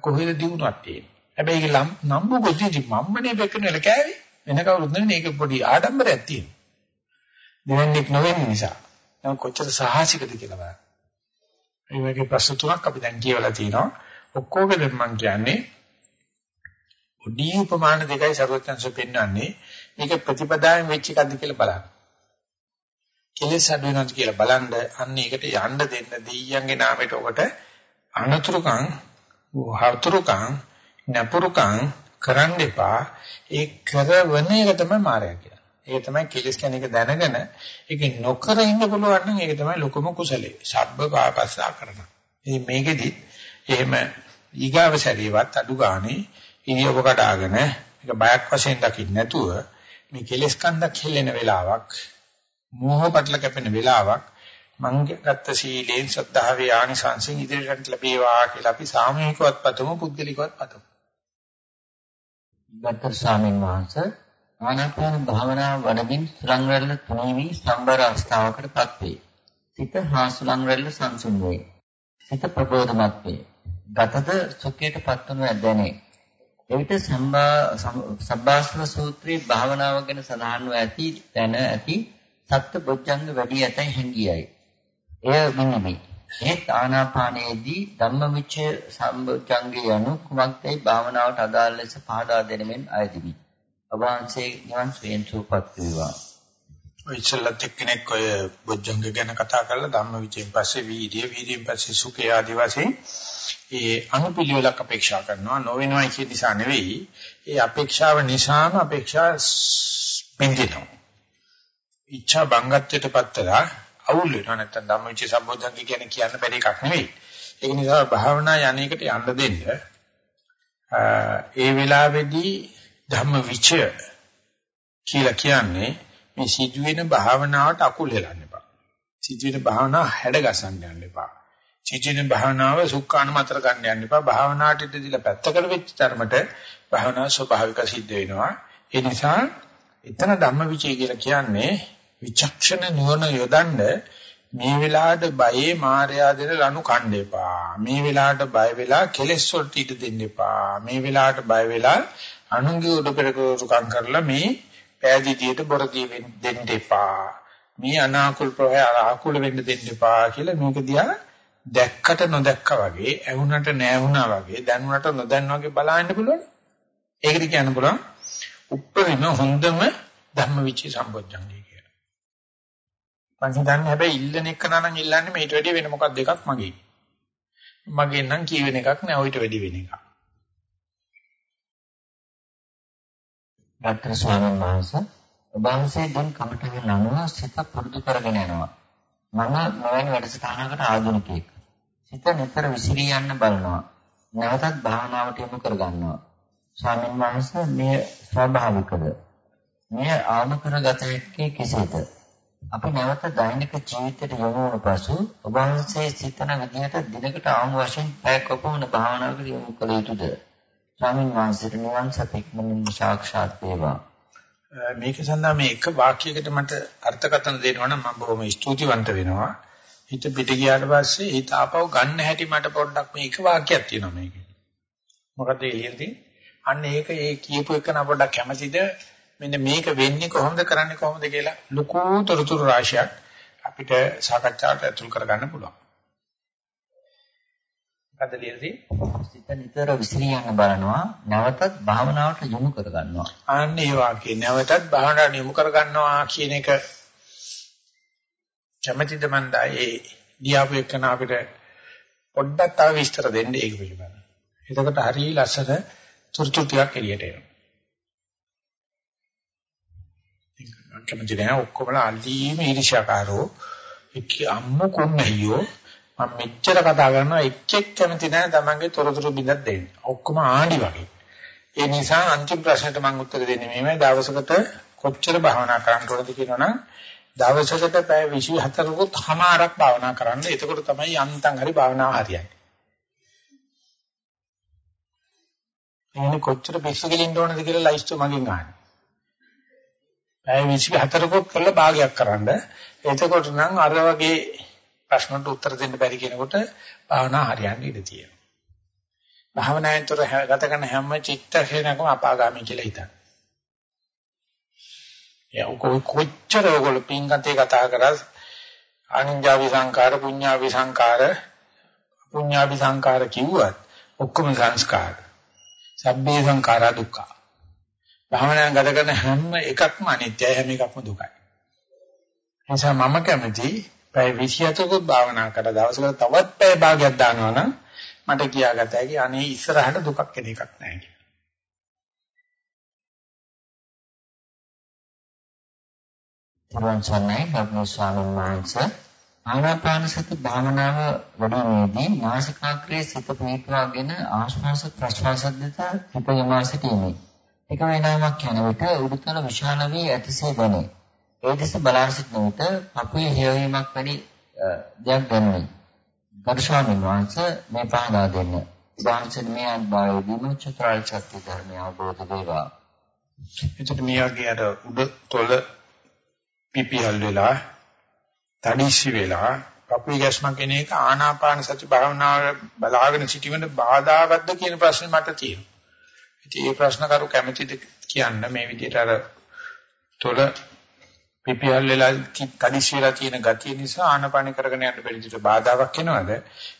Speaker 1: කොහෙද දිනුවක් තියෙන්නේ. හැබැයි ඒක නම්බු ගොඩේදී මම්මනේ පෙකින වෙලා කෑවේ. වෙන කවුරුත් නෙවෙයි ඒක පොඩි ආඩම්බරයක් තියෙනවා. දෙවන්නේක් නොවෙන නිසා. නම් කොච්චර සාහසිකද කියලා බලන්න. මේ වගේ ප්‍රශ්න තුනක් අපි දැන් කියවලා තිනවා. ඔක්කොගෙම මම කියන්නේ පොඩි උපමාන දෙකයි සර්වඥංශ පෙන්වන්නේ. මේක ප්‍රතිපදාවෙන් වෙච්ච එකක්ද කියලා බලන්න. කෙලෙස් අඩු වෙනවද කියලා බලන්න අන්න ඒකට යන්න දෙන්න දෙයියන්ගේ නාමයට ඔකට අනතුරුකම් හතුරුකම් නපුරුකම් කරන්න එපා. ඒ කරවන එක තමයි මායя කියලා. ඒක තමයි කෙලස් කියන එක දැනගෙන ඒක නොකර ඉන්න පුළුවන් නම් ඒක තමයි ලොකුම කුසලයේ. සබ්බ පාපස්සා කරන. ඉතින් මේකෙදි එහෙම ඊගාව සැරියවත් අඩු ගානේ ඉරියව්ව කඩාගෙන ඒක බයක් වශයෙන් දකින්න නැතුව මේ කෙලස් කන්දක් හෙල්ලෙන වෙලාවක් මෝහ පටල කැපෙන වෙලාවක් මං ගත්ත සීලෙන් සද්ධාවේ ආනිසංසෙන් ඉදිරියට ලැබේවා කියලා අපි සාමූහිකවත් පතමු පුද්ගලිකවත් පතමු.
Speaker 2: ගත්තර ස්වාමීන් වහන්සේ ආනාපාන භාවනාව වඩමින් සුලං රැල්ල තුනීවි සම්බර අවස්ථාවකටපත් වේ. සිත හා සුලං රැල්ල සංසුන් වේ. සිත ප්‍රබෝධමත් වේ. ගතද සුඛයටපත් වනු දැනේ. එවිට සම්බාස්ව සූත්‍රයේ භාවනාව ගැන සඳහන්ව ඇති දැන ඇති සත්‍ය බොජ්ජංග වැඩි ඇතයි හැඟියයි. එය මිනිමි. ඒත් ආනාපානයේදී ධම්මවිචය සම්බොජ්ජංගේ යනු කුමක්දයි භාවනාවට අදාළ ලෙස පහදා දෙනෙමින් අයදිමි. ඔබවහන්සේ නිවන් සුවෙන් සූපත් වේවා.
Speaker 1: ඔය ඉස්සල්ලත් එක්කෙනෙක් ඔය බොජ්ජංග ගැන කතා කරලා ධම්මවිචයෙන් පස්සේ වීර්ය වීර්යයෙන් පස්සේ සුඛය ආදී වශයෙන් ඒ අනුපිළිවෙලක් අපේක්ෂා කරනවා. නොවෙනවා කියන නිසා නෙවෙයි. ඒ අපේක්ෂාව නිසාම අපේක්ෂා බින්දිනවා ඉච්ඡා බංගත්වයට පත්තලා අවුල් වෙනවා. නැත්නම් ධම්මවිචේ සම්බෝධංග කියන්නේ කියන්න බැරි එකක් නෙවෙයි. ඒක නිසා භාවනා යන්නේකට යන්න දෙන්න. ඒ වෙලාවේදී ධම්මවිචය කියලා කියන්නේ මේ සිදුවෙන භාවනාවට අකුල් හෙලන්න එපා. සිදුවෙන භාවනාව හැඩ ගසන්න යන්න එපා. සිදුවෙන භාවනාව සුඛාන මතර ගන්න යන්න එපා. භාවනාවට ඉඳලා පැත්තකට වෙච්ච තරමට භාවනාව ස්වභාවික සිද්ධ වෙනවා. ඒ නිසා එතන ධම්මවිචය කියලා කියන්නේ විචක්ෂණ නුවණ යොදන්න මේ වෙලාවට බයේ මායя දෙන ලනු කණ්ඩ එපා. මේ වෙලාවට බය වෙලා කෙලෙස් වලට ඉඩ දෙන්න එපා. මේ වෙලාවට බය වෙලා අනුන්ගේ උඩ පෙරකරුකම් කරලා මේ පෑදීදියට බොරදී දෙන්න එපා. මේ අනාකුල් ප්‍රවය ආකුල වෙන්න දෙන්න එපා කියලා මේක දිහා දැක්කට නොදැක්කා වගේ, ඇහුනට නැහුණා වගේ, දැනුණට නොදැන්න වගේ බලන්න පුළුවන්. ඒකට කියන්න පුළුවන් උප්පරිම හොඳම ධම්මවිචේ සම්බොජ්ජංගය කියලා. මම හිතන්නේ හැබැයි ඉල්ලන එක නම් ඉල්ලන්නේ මේට වැඩිය වෙන මොකක්ද දෙකක් මගේ. මගේ නම් කියවෙන එකක් නෑ ඔయిత වැඩි වෙන එකක්.
Speaker 2: ගත්තර ස්වාමීන් වහන්සේ ඔබ වහන්සේ දැන් කමටගෙන අනුව සිත පුරුදු කරගෙන යනවා. මම මෙවැනි වැඩසටහනකට ආධුනිකයෙක්. සිත නිතර විසිරී යන්න බලනවා. නැවතත් භාවනාවට යොමු කර ගන්නවා. ස්වාමීන් වහන්සේ මේ ස්වභාවිකද? මෙය ආම කරගත හැක්කේ කෙසේද? අපි නැවත දෛනික ජීවිතයට යොමු වුණ පසු ඔබ වහන්සේ සිතන විදිහට දිනකට ආම වශයෙන් පැයක් කොපමණ භාවනාවකට යොමු කළ යුතුද? ස්වාමීන් වහන්සේට නිවන් සතික්මනින් සාක්ෂාත් වේවා.
Speaker 1: මේක සඳහා මේ එක වාක්‍යයකට මට අර්ථකථන දෙනවා නම් මම බොහොම ස්තුතිවන්ත වෙනවා. හිත පිට ගියාට පස්සේ හිත ආපහු ගන්න හැටි මට පොඩ්ඩක් මේ එක වාක්‍යයක් තියෙනවා මේකේ. මොකද එළියෙන් තියෙන්නේ? අන්න ඒක ඒ කියපු එක නම් පොඩ්ඩක් කැමැතිද? මෙන්න මේක වෙන්නේ කොහොමද කරන්නේ කොහොමද කියලා ලুকু තොරතුරු රාශියක් අපිට සාකච්ඡාවට ඇතුල් කරගන්න පුළුවන්. මොකද ලියලා
Speaker 2: සිත නිතර විසිරී යන බලනවා නැවතත් භාවනාවට යොමු කර ගන්නවා.
Speaker 1: අන්න ඒ වාක්‍යය නැවතත් භාවනාවට යොමු කර ගන්නවා කියන එක කැමැතිද මන්දා ඒ ලියාපු එකන අපිට පොඩ්ඩක් තව විස්තර දෙන්න ඒක පිළිබඳව. එතකොට හරිය ලස්සන තුරුතු ටිකක් එළියට එනවා. කැමති නෑ ඔක්කොමලා අල්ලීම ඊර්ෂ්‍යාකාරෝ එක්ක අම්ම කොන්නයියෝ මම මෙච්චර කතා කරනවා එක්කෙක් කැමති නෑ තමන්ගේ තොරතුරු බින්දක් දෙන්න. ඔක්කොම ආණ්ඩි වගේ. ඒ නිසා අන්තිම ප්‍රශ්නෙට මම උත්තර දෙන්නේ මේමය දවසකට කොච්චර භාවනා කරන්න ඕනද කියනවනම් දවසකට පැය 24කුත් හමාරක් භාවනා කරන්න. එතකොට තමයි යන්තම් හරි භාවනාව හරියන්නේ. එන්නේ කොච්චර පිස්සු කෙලින්න ඕනද කියලා ලයිස්තු මගෙන් අහන්නේ. පැය 24කුත් කරලා භාගයක් කරන්න. එතකොට නම් අර වගේ ප්‍රශ්නට උත්තර දෙන්න බැරි කෙනෙකුට භාවනා හරියන්නේ ඉඩ තියෙනවා. භාවනාවෙන්තර ගත කරන හැම චිත්තක්ෂණයකම අපාගාමී කියලා හිතන්න. ඒ කොච්චර ඔයගොල්ලෝ පින්කන්තේ කතා කරා අනින්ජාවි සංකාර පුඤ්ඤාවි සංකාර පුඤ්ඤාවි සංකාර කිව්වත් ඔක්කොම සංස්කාර. සබ්බේ සංඛාරා දුක්ඛ. භාවනාවෙන් ගත කරන හැම එකක්ම අනිත්‍යයි හැම එකක්ම දුකයි. එනිසා මම කැමති පැය 27ක භාවනා කර දවසකට තවත් පැය භාගයක් දානවා නම් මට කියාගත හැකි අනේ ඉස්සරහට දුකක් එන එකක් නැහැ කියලා.
Speaker 2: තරුවන් සන්නයි ගෞරවනීය ස්වාමීන් වහන්සේ ආනාපාන සති භාවනාව වඩීමේදී නාසිකාග්‍රයේ සිත පිහිටවාගෙන ආශ්වාස ප්‍රශ්වාස දෙක හිත යමා සිටීමේ එක වේලාවක් යන විට උඩුතල විශාල වී ඇතිසේ දැනේ. ඒ දෙස බලා සිටන විට අපේ හේවීමක් වැනි දෙයක් දැනුනි. ගරු ස්වාමීන් වහන්සේ මේ පහදා දෙන්න. වාංශන මේ අත්භාවයේදීම චතුරාර්ය සත්‍ය ධර්මය අවබෝධ වේවා.
Speaker 1: එතකොට මේ වගේ අර උඩ තොල පිපිහල් වෙලා තනිසි වෙලා කපුයි ගැස්මක් එන එක ආනාපාන සති භාවනාව බලාගෙන සිටීමේ බාධාවත්ද කියන ප්‍රශ්නේ මට තියෙනවා. ඉතින් ඒ ප්‍රශ්න කරු කැමැතිද කියන්න මේ විදිහට අර තොල පිපිහල් වෙලා තනිසි වෙලා තියෙන ගතිය නිසා ආනාපාන කරගෙන යන්න බැරි විදිහට බාධාවක් එනවද?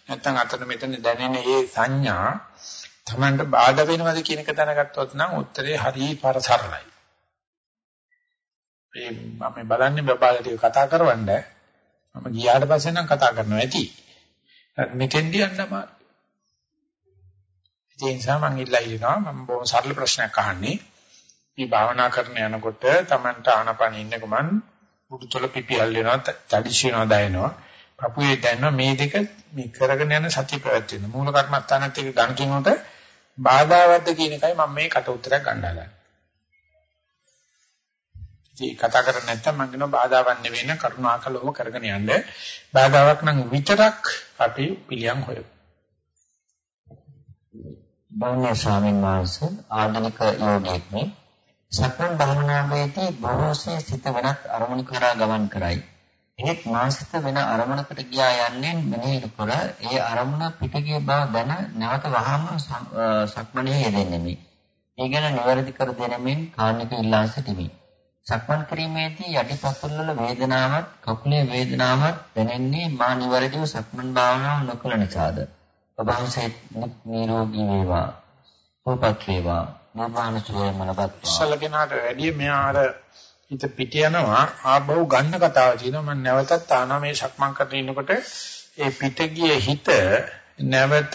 Speaker 1: නැත්නම් අතන මෙතන දැනෙන මේ සංඥා Tamanට බාධා වෙනවද කියන එක දැනගත්තොත් නම් උත්තරේ හරිය පරසරලයි. මේ මම බලන්නේ බබාලා ටික කතා කරවන්න. මම ගියාට පස්සේ නම් කතා කරනවා ඇති. මෙතෙන්දී යන්නම ඒ නිසා මම ඉල්ලා ඉනවා මම බොහොම සරල ප්‍රශ්නයක් අහන්නේ. මේ භාවනා කරන යනකොට Tamanට ආනපන ඉන්න ගමන් උඩුතල පිපිහල් වෙනවා, තඩිසි වෙනවා, දැනෙනවා. පපුවේ දැනෙනවා මේ දෙක මේ කරගෙන යන සතිය පැවැත්වෙන. මූල කර්මස්ථානත් එක්ක ගණ කිනොට බාධාවත්ද කියන එකයි මම මේ කට උත්තරයක් ගන්න හදන්නේ. ඉතින් කතා කරන්නේ නැත්නම් මම කියනවා බාධාවක් නෙවෙයි න කරුණාකරලව කරගෙන යන්න. බාධාවක් නම් විතරක් අපි පිළියම් හොයමු.
Speaker 2: බෞද්ධ ස්වාමීන් වහන්සේ ආධුනික යෝගීෙක්නේ සක්මන් භාවනාවේදී බොහෝසේ සිත වෙනත් අරමුණු කරා ගමන් කරයි. එහෙත් මාසිත වෙන අරමුණකට ගියා යන්නේ මෙනෙහි කර ඒ අරමුණ පිටගිය බව දැන නැවත වහාම සක්මනේ යෙදෙන්නේ. ඒ ගැන නිවැරදි කර දෙනෙමින් කාර්නික ඉල්ලා සිටිමි. සක්මන් කිරීමේදී යටිපතුල් වල වේදනාවක් කකුලේ වේදනාවක් දැනෙන්නේ මා නිවැරදිව සක්මන් භාවනාව නොකළ නිසාද? ඔබ වහන්සේ නිරෝගී වේවා. සුවපත් වේවා. නිර්වාණ සුවය මනපත්.
Speaker 1: සලකනාට වැඩි මෙයා අර හිත පිට යනවා. ආබව ගන්න කතාව තියෙනවා. මම නැවතත් ආනවා මේ සක්මන් කරගෙන ඉන්නකොට ඒ පිට ගිය හිත නැවත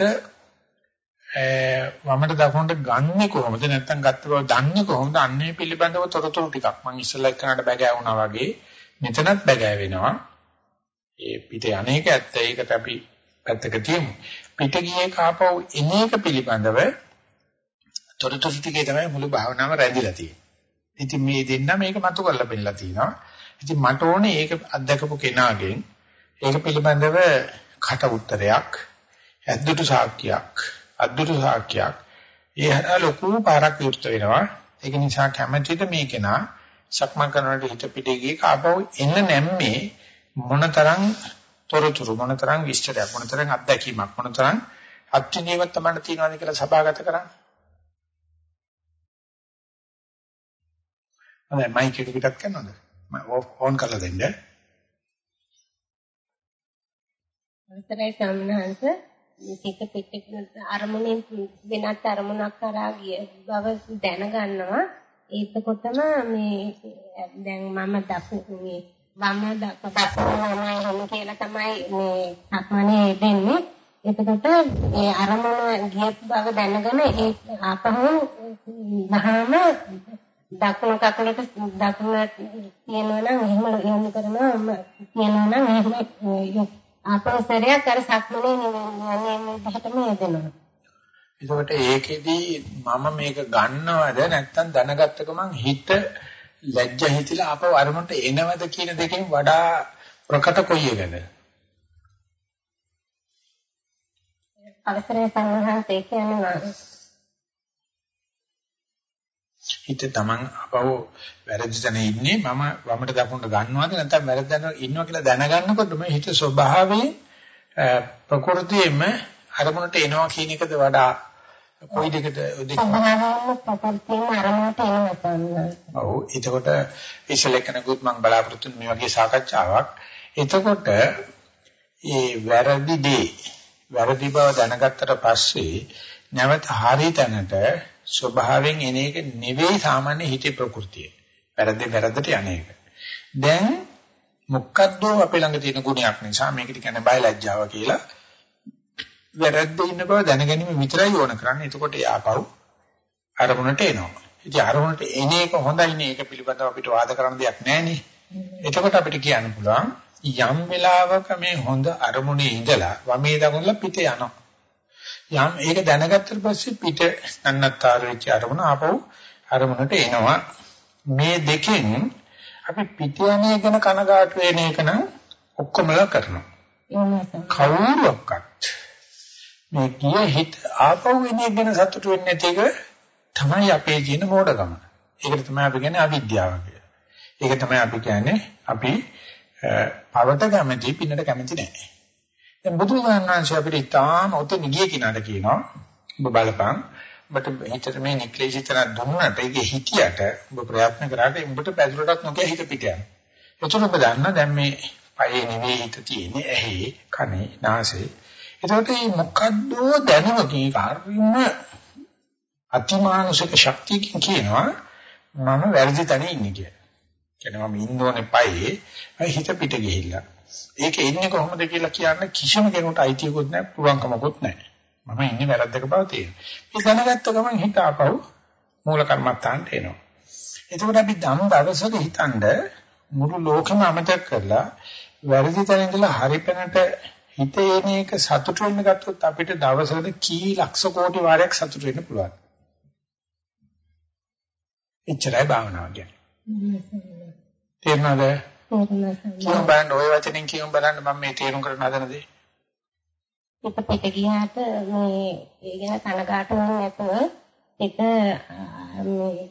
Speaker 1: වමට දකුණට ගන්නෙ කොහොමද? නැත්නම් ගත්ත බව දන්නේ කොහොමද? අන්නේ පිළිබඳව තොරතුරු ටිකක්. මම ඉස්සෙල්ලා එක්කනට බැගෑ වුණා වගේ මෙතනත් බැගෑ වෙනවා. ඒ පිට අනේක ඇත්ත. ඒකට අපි පැත්තක තියමු. පිට ගියේ කාපව එන එක පිළිබඳව තොරතුරු ටිකේ තමයි මුළු භාවනාව රැඳිලා තියෙන්නේ ඉතින් මේ දෙන්න මේක මතු කරලා පෙන්නලා තිනවා ඉතින් මට ඕනේ ඒක අත්දකපු කෙනාගෙන් ඒක පිළිබඳව කට උත්තරයක් ඇද්දුටු සාක්කියක් අද්දුරු සාක්කයක්. ඒ හරහා ලොකු පාරක් විවෘත වෙනවා. ඒක නිසා කැමැතිද මේ කෙනා සක්මන් කරනකොට හිත පිටේ ගියේ කාපව එන්න නැම්මේ මොනතරම් තොරතුරු මොනතරම් විස්තරයක් මොනතරම් අත්දැකීමක් මොනතරම් අත්විඳීමක් තමයි තියෙනවද කියලා සභාගත කරන්නේ. හොඳයි මයික් එක පිටත් කරනවද? මම ඕන් කරලා දෙන්න.
Speaker 3: අවසරයි සම්හංශ හිත පිට අරමුණෙන් වෙනත් අරමුණක් කරා ගිය බව දැනගන්නවා ඒකකොටම මේ දැන් මම දක්ු මේ වම දක්වනවා කියලා තමයි මේ සක්මනේ දෙන්නේ එතකොට ඒ අරමුණ ගිය බව දැනගෙන ඒ ආපහු වහාම දකුණු කකුලට දකුණට තියනවා නම් එහෙම යොමු කරනවා තියනවා නම් එහෙම ආපස්සරයක් අර සක්මනේ නෙමෙයි විදිහටම යෙදෙනවා.
Speaker 1: එතකොට ඒකෙදි මම මේක ගන්නවද නැත්නම් දැනගත්ත ගමන් හිත ලැජ්ජ හිතිලා ආපහු අරමුණට එනවද කියන දෙකෙන් වඩා ප්‍රකට කොයි එකද?
Speaker 3: අවසරය සංඝාතේ කියන්නේ
Speaker 1: හිත තමන් අපව වැරදි තැන ඉන්නේ. මම වමට දකුණට ගන්නවද? නැත්නම් වැරදි තැන ඉන්නවා කියලා දැනගන්නකොට මේ හිත ස්වභාවයෙන් ප්‍රകൃතියෙම අරමුණට එනවා කියන එකද වඩා කොයි දෙකද ඔව්. එතකොට ඉස්සලකනකුත් මම බලාපොරොත්තු මේ වගේ සාකච්ඡාවක්. එතකොට ඒ වැරදි දේ වැරදි බව දැනගත්තට පස්සේ නැවත හරි තැනට ස්වභාවයෙන් එන එක නෙවෙයි සාමාන්‍ය හිතේ ප්‍රകൃතිය. වැරද්ද වැරද්දට යන එක. දැන් මොකද්ද අපේ ළඟ තියෙන ගුණයක් නිසා මේකට කියන්නේ බයලජ්ජාව කියලා. වැරද්ද ඉන්න බව දැනගැනීම විතරයි ඕන කරන්නේ. එතකොට යාපව් අරමුණට එනවා. ඉතින් අරමුණට එන එක හොඳයි නේ ඒක පිළිබඳව අපිට වාද කරන්න දෙයක් නැහැ එතකොට අපිට කියන්න පුළුවන් යම් වෙලාවක මේ හොඳ අරමුණේ ඉඳලා වමේ දකුණල පිට යනවා. යම් ඒක දැනගත්තට පස්සේ පිට අන්නත්තර වෙච්ච අරමුණ ආපහු අරමුණට එනවා. මේ දෙකෙන් අපි පිට යන්නේ ගැන කනගාටු වෙන එක නම් ඔක්කොමලා කරනවා. කවුරුවක්වත් මේ කිය හිත ආපහු එන එක ගැන සතුටු වෙන්නේ නැති එක තමයි අපේ ජීන මෝඩකම. ඒකට තමයි අපි කියන්නේ අවිද්‍යාව කියලා. ඒක තමයි අපි කියන්නේ අපි පවට කැමති පින්නට කැමති නැහැ. දැන් බුදුරජාණන් වහන්සේ අපිට ඉතාම උතන ගිය කිනාට කියනවා ඔබ බලපං ඔබට හිතට මේ නික්ලේශිතන දුන්නට ඒකේ හිතියට ඔබ ප්‍රයත්න කරාට උඹට පැදුරටත් නොකිය හිත පිට යනවා. එතකොට ඔබ දන්නා දැන් මේ පයේ නෙවෙයි හිත තියෙන්නේ ඇහි කනේ නාසයේ. එතකොට මේ මොකද්ද දැනුමකින් කාර්යම අතිමානුෂික ශක්තියකින් කියනවා මම වැරදි තැන ඉන්නේ කියලා. කියනවා මම ඉන්න ඕනේ පයේ හිත පිට ගිහිල්ලා. ඒකේ ඉන්නේ කොහොමද කියලා කියන්න කිසිම කෙනෙකුට අයිතියකුත් නැහැ, පුළුවන්කමකුත් නැහැ. මම ඉන්නේ වැරද්දක බව තේරෙනවා. ඒ දැනගත්ත ගමන් හිත ආපහු මූල කර්මත්තාන්ට එනවා. එතකොට අපි ධම් දවසක හිතනද මුළු ලෝකෙම අමතක කරලා වැරදි තැන ඉඳලා හරි පැනට හිත එන එක සතුට වෙන්න ගත්තොත් අපිට දවසකට කී ලක්ෂ කෝටි වාරයක් සතුට වෙන්න පුළුවන්. එච්චරයි භාවනාව කියන්නේ. තේරුණාද? කියමු බලන්න ওই වචනෙන් කියමු බලන්න මම මේ තේරුම් කරන්න හදන දේ.
Speaker 3: එක පිට ගියාට මේ ඒ ගැන කනගාටු වෙන්නේ නැතුව එක මේ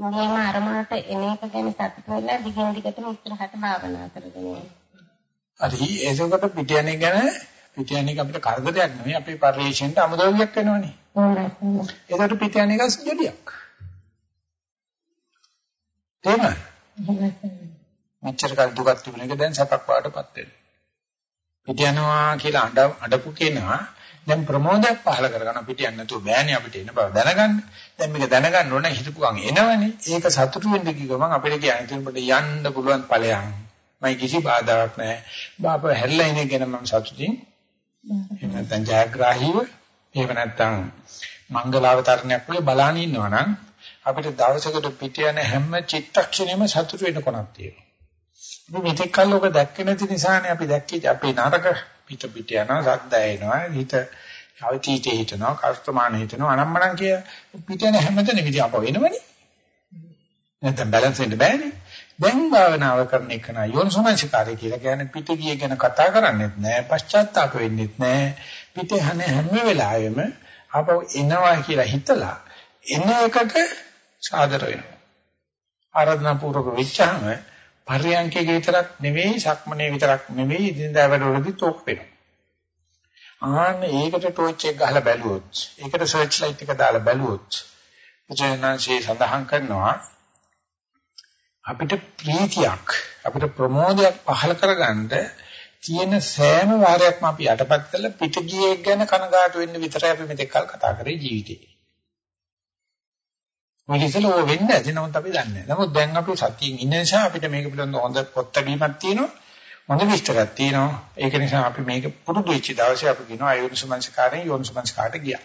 Speaker 3: මම අරමුණට එන එක ගැන සතුට වෙලා දිගින් දිගටම ඉස්සරහට භාවනා කරගෙන යනවා.
Speaker 1: හරි ඒකකට පිට යන්නේ ගැන පිට යන්නේ අපිට කරදරයක් නෙමෙයි අපේ පරිශ්‍රයෙන්ට අමුදවියක් වෙනවනේ. ඒකට පිට යන්නේ එක ජොලියක්. තේරුණාද? මෙච්චර කල් දුකක් තිබුණ එක දැන් සැපක් වාටපත් වෙනවා. පිට යනවා කියලා අඬ අඬපු කෙනා දැන් ප්‍රමෝදයක් පහල කරගන්න පිට යන්න නැතුව බෑනේ අපිට එන බව දැනගන්න. දැන් මේක දැනගන්න ඕන හිතපු ගමන් එනවනේ. ඒක සතුටු වෙන්න කිව්වම අපිට කියන්නේ තුනට යන්න පුළුවන් ඵලයන්. මයි කිසි බාධාවක් නැහැ. බාප හැරිලා ඉන්නේ ගැන මම සතුටින්. එහෙම නැත්නම් ජයග්‍රාහීව එහෙම නැත්නම් මංගලාවතරණයක් වගේ බලාන ඉන්නවනම් අපිට දවසකට පිට යන හැම චිත්තක්ෂණයම සතුටු වෙන කොනක් තියෙනවා. මේ මෙතෙක් කල් ඔබ දැක්කේ නැති නිසානේ අපි දැක්කේ. අපේ නරක පිට පිට යනවා සද්ද ඇහෙනවා හිත අවතීතේ හිතනවා කර්තමාන හිතනවා අනම්මනම් කිය පිට යන හැමතැනම ඉතින් අප වෙනවනේ නැත්නම් බැලන්ස් වෙන්න බෑනේ. දැන් භාවනාව කරන එක නා යෝනිසෝමනසිකාරය කියලා කියන්නේ පිට ගිය ගැන කතා කරන්නේත් නෑ පශ්චාත්තාප වෙන්නෙත් නෑ. පිට යන හැම වෙලාවෙම අපව එනවා කියලා හිතලා එන එකට සාදර වෙනවා. ආරාධනා පූර්වක වෙච්චාම පර්යංකයේ විතරක් නෙවෙයි සක්මනේ විතරක් නෙවෙයි ඉදින්දා වැඩවලදී තෝක් වෙනවා. ආන්න ඒකට ටෝච් එක ගහලා බැලුවොත් ඒකට සර්ච් ලයිට් එක දාලා බැලුවොත් ජයනාංශේ සඳහන් කරනවා අපිට ප්‍රීතියක් අපිට ප්‍රමෝදයක් පහල කරගන්න තියෙන සෑම වාරයක්ම අපි යටපත් කරලා පිට ගියේ ගැන කනගාටු වෙන්න විතරයි අපි මෙතෙක් කල් කතා කරේ ජීවිතේ. මොකද ඉතල ඕ වෙන්නේ නැති නමුත් අපි දන්නේ නැහැ. නමුත් දැන් අපි සතියින් ඉන්න නිසා අපිට මේක පිළිබඳව හොඳ පොත් බැීමක් තියෙනවා. හොඳ විස්තරයක් තියෙනවා. ඒක නිසා අපි මේක පුරුදු වෙච්ච දවසේ අපි කියනවා අයෝනිසමංසකාරයෙන් යෝනිසමංසකාරට ගියා.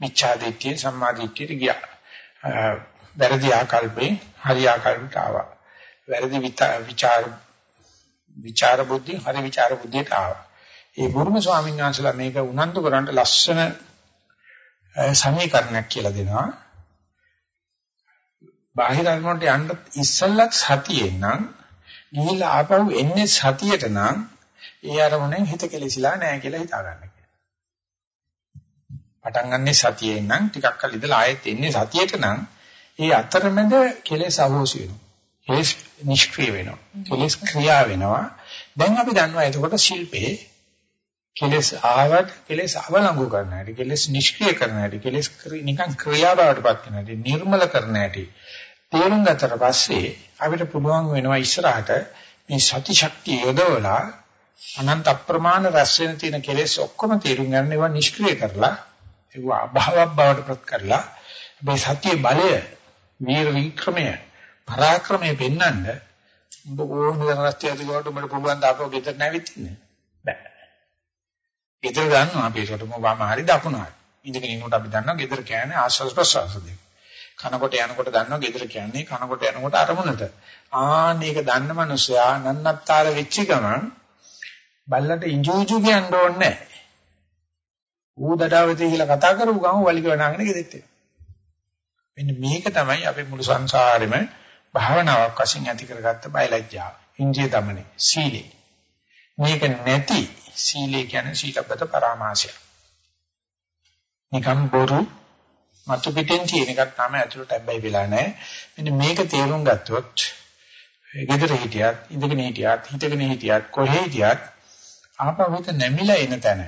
Speaker 1: මිච්ඡා දිට්ඨිය සම්මා දිට්ඨියට ගියා. වැරදි ආකල්පේ හරි ආකල්පට ආවා. වැරදි විචාර විචාර බුද්ධි හරි විචාර බුද්ධියට ආවා. ඒ බුරුම ස්වාමීන් වහන්සේලා මේක උනන්දු කරන්න ලස්සන සමීකරණයක් කියලා දෙනවා. බාහිර අරමුණට යන්න ඉස්සෙල්ලත් සතියෙන් නම් ගිහිල්ලා ආපහු එන්නේ සතියට නම් ඒ අරමුණෙන් හිත කෙලෙසිලා නැහැ කියලා හිතා ගන්න කියලා. පටන් ගන්නෙ සතියෙන් නම් ටිකක් කල් ඉඳලා ආයෙත් එන්නේ සතියට නම් ඒ අතරමැද කෙලෙස් අහෝසි වෙනවා. කෙලෙස් නිෂ්ක්‍රිය වෙනවා. කෙලෙස් ක්‍රියා වෙනවා. දැන් අපි දන්නවා එතකොට ශිල්පේ කෙලෙස් ආවට කෙලෙස් අවලංගු කරන හැටි කෙලෙස් නිෂ්ක්‍රිය කරන හැටි කෙලෙස් නිකන් ක්‍රියාවටපත් කරන හැටි නිර්මල කරන හැටි තේරුම් ගත්තට පස්සේ අපිට පුළුවන් වෙනවා ඉස්සරහට මේ සති ශක්තිය යොදවලා අනන්ත අප්‍රමාණ රැස් වෙන තියෙන කෙලෙස් ඔක්කොම තේරුම් ගන්න ඒවා නිෂ්ක්‍රිය කරලා ඒවා අභාවයක් බවට පත් කරලා මේ සතියේ බලය වීර වික්‍රමය පරාක්‍රමය පෙන්වන්න උඹ ඕන රස්තිය අධිකවට උඹට පුළුවන් දාපෝ ගෙදර නැවිතින්නේ බෑ. ගෙදර ගන්නවා අපි ඒකට මොකම හරි දකුණු හරි. ඉඳගෙන ඉන්නකොට අපි දන්නවා ගෙදර කියන්නේ ආශ්වාස ප්‍රශ්වාස දෙක. කනකොට යනකොට දන්නවා ගෙදර කියන්නේ කනකොට යනකොට අරමුණට. ආන්න ඒක දන්න මනුස්සයා නන්නත්තර වෙච්ච ගමන් බල්ලට ඉංජුජු කියන්න ඕනේ නැහැ. ඌ දඩාවතේ කියලා කතා කරපු ගමන් වලිග වනාගෙන ගෙදෙට්ට. මෙන්න මේක තමයි අපි මුළු සංසාරෙම භාවනාවක් වශයෙන් ඇති කරගත්ත බයලජ්ජාව. ඉන්ද්‍රිය দমনේ සීලේ. මේක නැති සීලේ කියන්නේ සීලබ්බත පරාමාසය. නිකම් බොරු මතු පිටින් තියෙන එකක් තමයි ඇතුළට හැබැයි වෙලා නැහැ. මෙන්න මේක තේරුම් ගත්තොත් ගෙදර හිටියත්, ඉඳගෙන හිටියත්, හිටගෙන හිටියත්, කොහේ හිටියත් ආපහුත නැමිලා එන තැන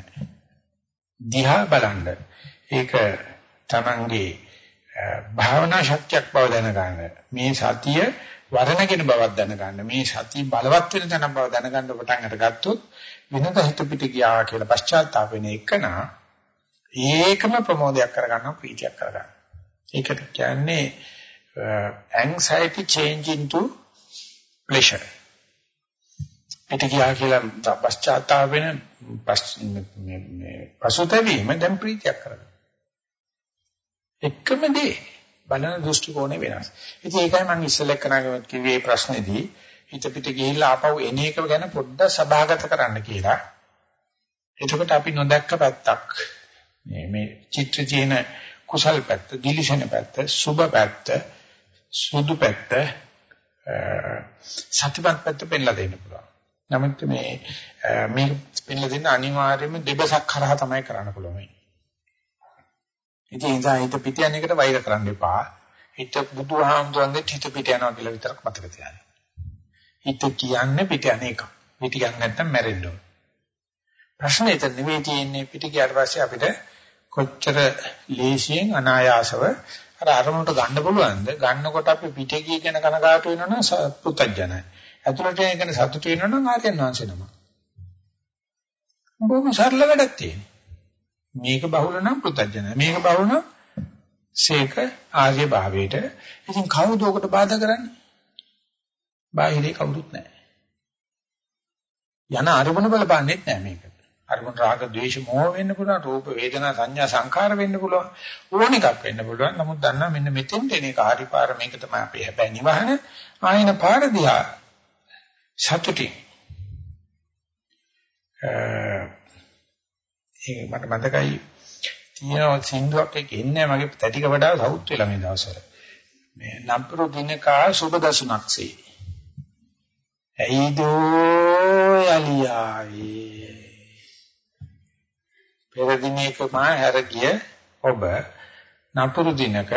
Speaker 1: දිහා බලන්න. ඒක තමන්ගේ භාවනා ශක්තියක් බව දැනගන්න. මේ සතිය වරණගෙන බවක් දැනගන්න. මේ සතිය බලවත් වෙන තැන බව දැනගන්න පටන් අරගත්තොත් වෙනද හිත පිට ගියා කියලා පශ්චාත්තාප වෙන එකනා ඒකම ප්‍රමෝදයක් කරගන්නවා ප්‍රීතියක් කරගන්නවා. ඒකට කියන්නේ uh, anxiety change into pleasure. පිට ගියා කියලා පශ්චාත්තාප වෙන පසුතැවීම දැන් ප්‍රීතියක් කරගන්නවා. එකම දේ බලන දෘෂ්ටි කෝණය වෙනස්. ඉතින් ඒකයි මම ඉස්සෙල්ලා කරගෙන කිව්වේ ප්‍රශ්නේදී හිත පිට ගිහිල්ලා ආපහු එන එක ගැන පොඩ්ඩක් සභාගත කරන්න කියලා. එතකොට අපි නොදැක්ක පැත්තක් මේ මේ චිත්‍ර තියෙන කුසල් පැත්ත, දිලිසෙන පැත්ත, සුබ පැත්ත, සුදු පැත්ත, සත්‍යපත් පැත්ත පෙන්ලා දෙන්න පුළුවන්. නමුත් මේ මේ පෙන්ලා දෙන්න අනිවාර්යයෙන්ම දෙබසක් කරා තමයි කරන්න පුළුවන්. ඉතින් ඒ නිසා හිත පිට යන එකට වෛර කරන්න එපා. හිත බුදුහාමුදුරන්ගේ හිත පිට යනවා කියලා විතරක් මතක තියාගන්න. හිත කියන්නේ පිට යන එක. පිට යන්නේ නැත්නම් මැරෙන්න ඕන. ප්‍රශ්නේ එතන නෙවෙයි තියෙන්නේ පිට ගියාට පස්සේ අපිට කොච්චර ලේසියෙන් අනායාසව අර අරමුණට ගන්න පුළුවන්ද? ගන්නකොට අපි පිට ගිය කියන කනගාටු වෙනවනම් පුතඥයි. ඇතුළට එන කෙන සතුට වෙනවනම් ආර්යයන් වහන්සේ නම. බොහොම සරල වැඩක් තියෙනවා. මේක බහුල නම් පුතඥයි. මේක බහුල නම් සේක ආර්ය භාවයට. ඉතින් කවුද ඔකට බාධා කරන්නේ? බාහිරේ කවුරුත් නැහැ. යන අරමුණ බලපන්නේත් නැහැ මේක. අරමුණ රාග ద్వේෂ මොහ වෙන්න පුළුවන් රූප වේදනා සංඥා සංකාර වෙන්න පුළුවන්. ඕන එකක් වෙන්න පුළුවන්. නමුත් දන්නා මෙන්න මෙතෙන්ට එන එක හරිපාර මේක තමයි අපේ හැබැයි නිවහන. ආයන පාර දිහා සතුටින්. ඒක මට මතකයි. තියෙන සින්දුවක් එක එන්නේ මගේ තැටික වඩා සවුත් වෙලා මේ දවස්වල. මේ නම්පරු දිනකා සුබ දසුණක්සේ ඇයිදෝ යලියාවේ? පෙර දිනේක මා හැර ගිය ඔබ නපුරු දිනක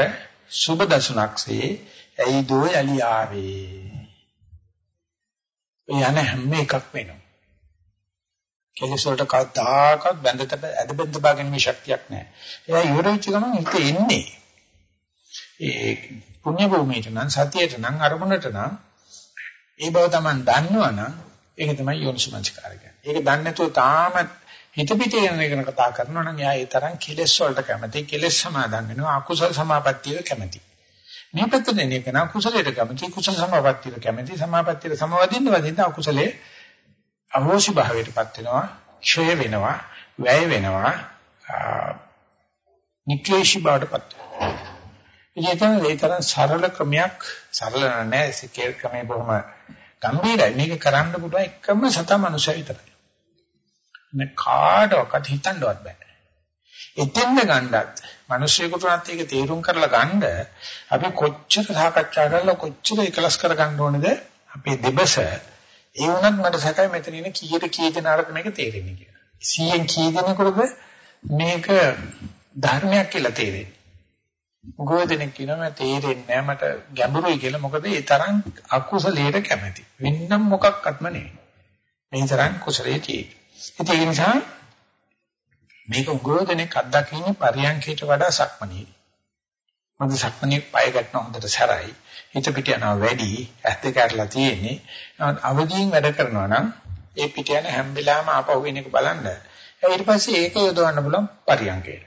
Speaker 1: සුබ දසුණක්සේ ඇයිදෝ යලියාවේ යන හැම එකක් වෙනවා කෙලෙස් වලට කවදාකවත් බැඳට ඇද බැඳ බාගෙන මේ ශක්තියක් නැහැ. එයා ඉවර වෙච්ච ගමන් හිත එන්නේ. ඒ පුණ්‍ය භූමියට නම් සතියට නම් අරමුණට නම් ඒ බව Taman දන්නවනම් ඒක තමයි යෝනිසමංස්කාරය කියන්නේ. ඒක දන්නේ නැතුව තාමත් හිත පිටේ යන එක කතා කරනවා නම් එයා ඒ තරම් කෙලෙස් වලට කැමති කෙලෙස් සමාදන් වෙනවා අකුසල සමාපත්තියට කැමති. මේ පැත්තට එන එක නම් කුසලයට කැමති කුසල සමාපත්තියට කැමති සමාපත්තියට සමවදින්න වදින්න අකුසලයේ අහෝසි භාවයටපත් වෙනවා ක්ෂය වෙනවා වැය වෙනවා නික්ලේශී බවටපත් වෙනවා. ඒ තරම් සරල ක්‍රමයක් සරල නැහැ සිකේ ක්‍රමේ බොහොම ගම්බීරයි. මේක කරන්න පුළුවන් එකම සතා මනුෂ්‍ය විතරයි. මේ කාටවත් හිතන්නවත් බෑ. එතෙන්ද ගන්නත් මිනිස්සුෙකුට උනත් ඒක තීරුම් කරලා ගන්න අපි කොච්චර සාකච්ඡා කරලා කොච්චර එකලස් කරගන්න ඕනේද අපේ දෙබස ඒ වුණත් මට සැකයි මෙතන ඉන්න කීයට කී දෙනාට මේක තේරෙන්නේ කියලා. 100න් කී දෙනෙකුටද මේක ධර්මයක් කියලා තේරෙන්නේ. මොකද දෙනෙක් කියනවා මට තේරෙන්නේ නැහැ මට ගැඹුරුයි කියලා මොකද ඒ තරම් අකුසලයට කැමති. වෙන්නම් මොකක්වත්ම නෙවෙයි. මේ තරම් කුසලයේ තියෙන්නේ. ඒක නිසා මේක උගෝදෙනෙක් අත්දකින්නේ පරියන්කයට වඩා සක්මණේ. මොකද සක්මණේ පය ගන්න හොඳට සැරයි. හිත පිට යනවා වැඩි, ඇස් දෙක අරලා තියෙන්නේ. නමුත් අවදීන් වැඩ කරනවා නම් ඒ පිට යන හැම වෙලාවෙම ආපහු වෙන එක බලන්න. ඊට පස්සේ ඒක යොදවන්න පුළුවන් පරියන්කයට.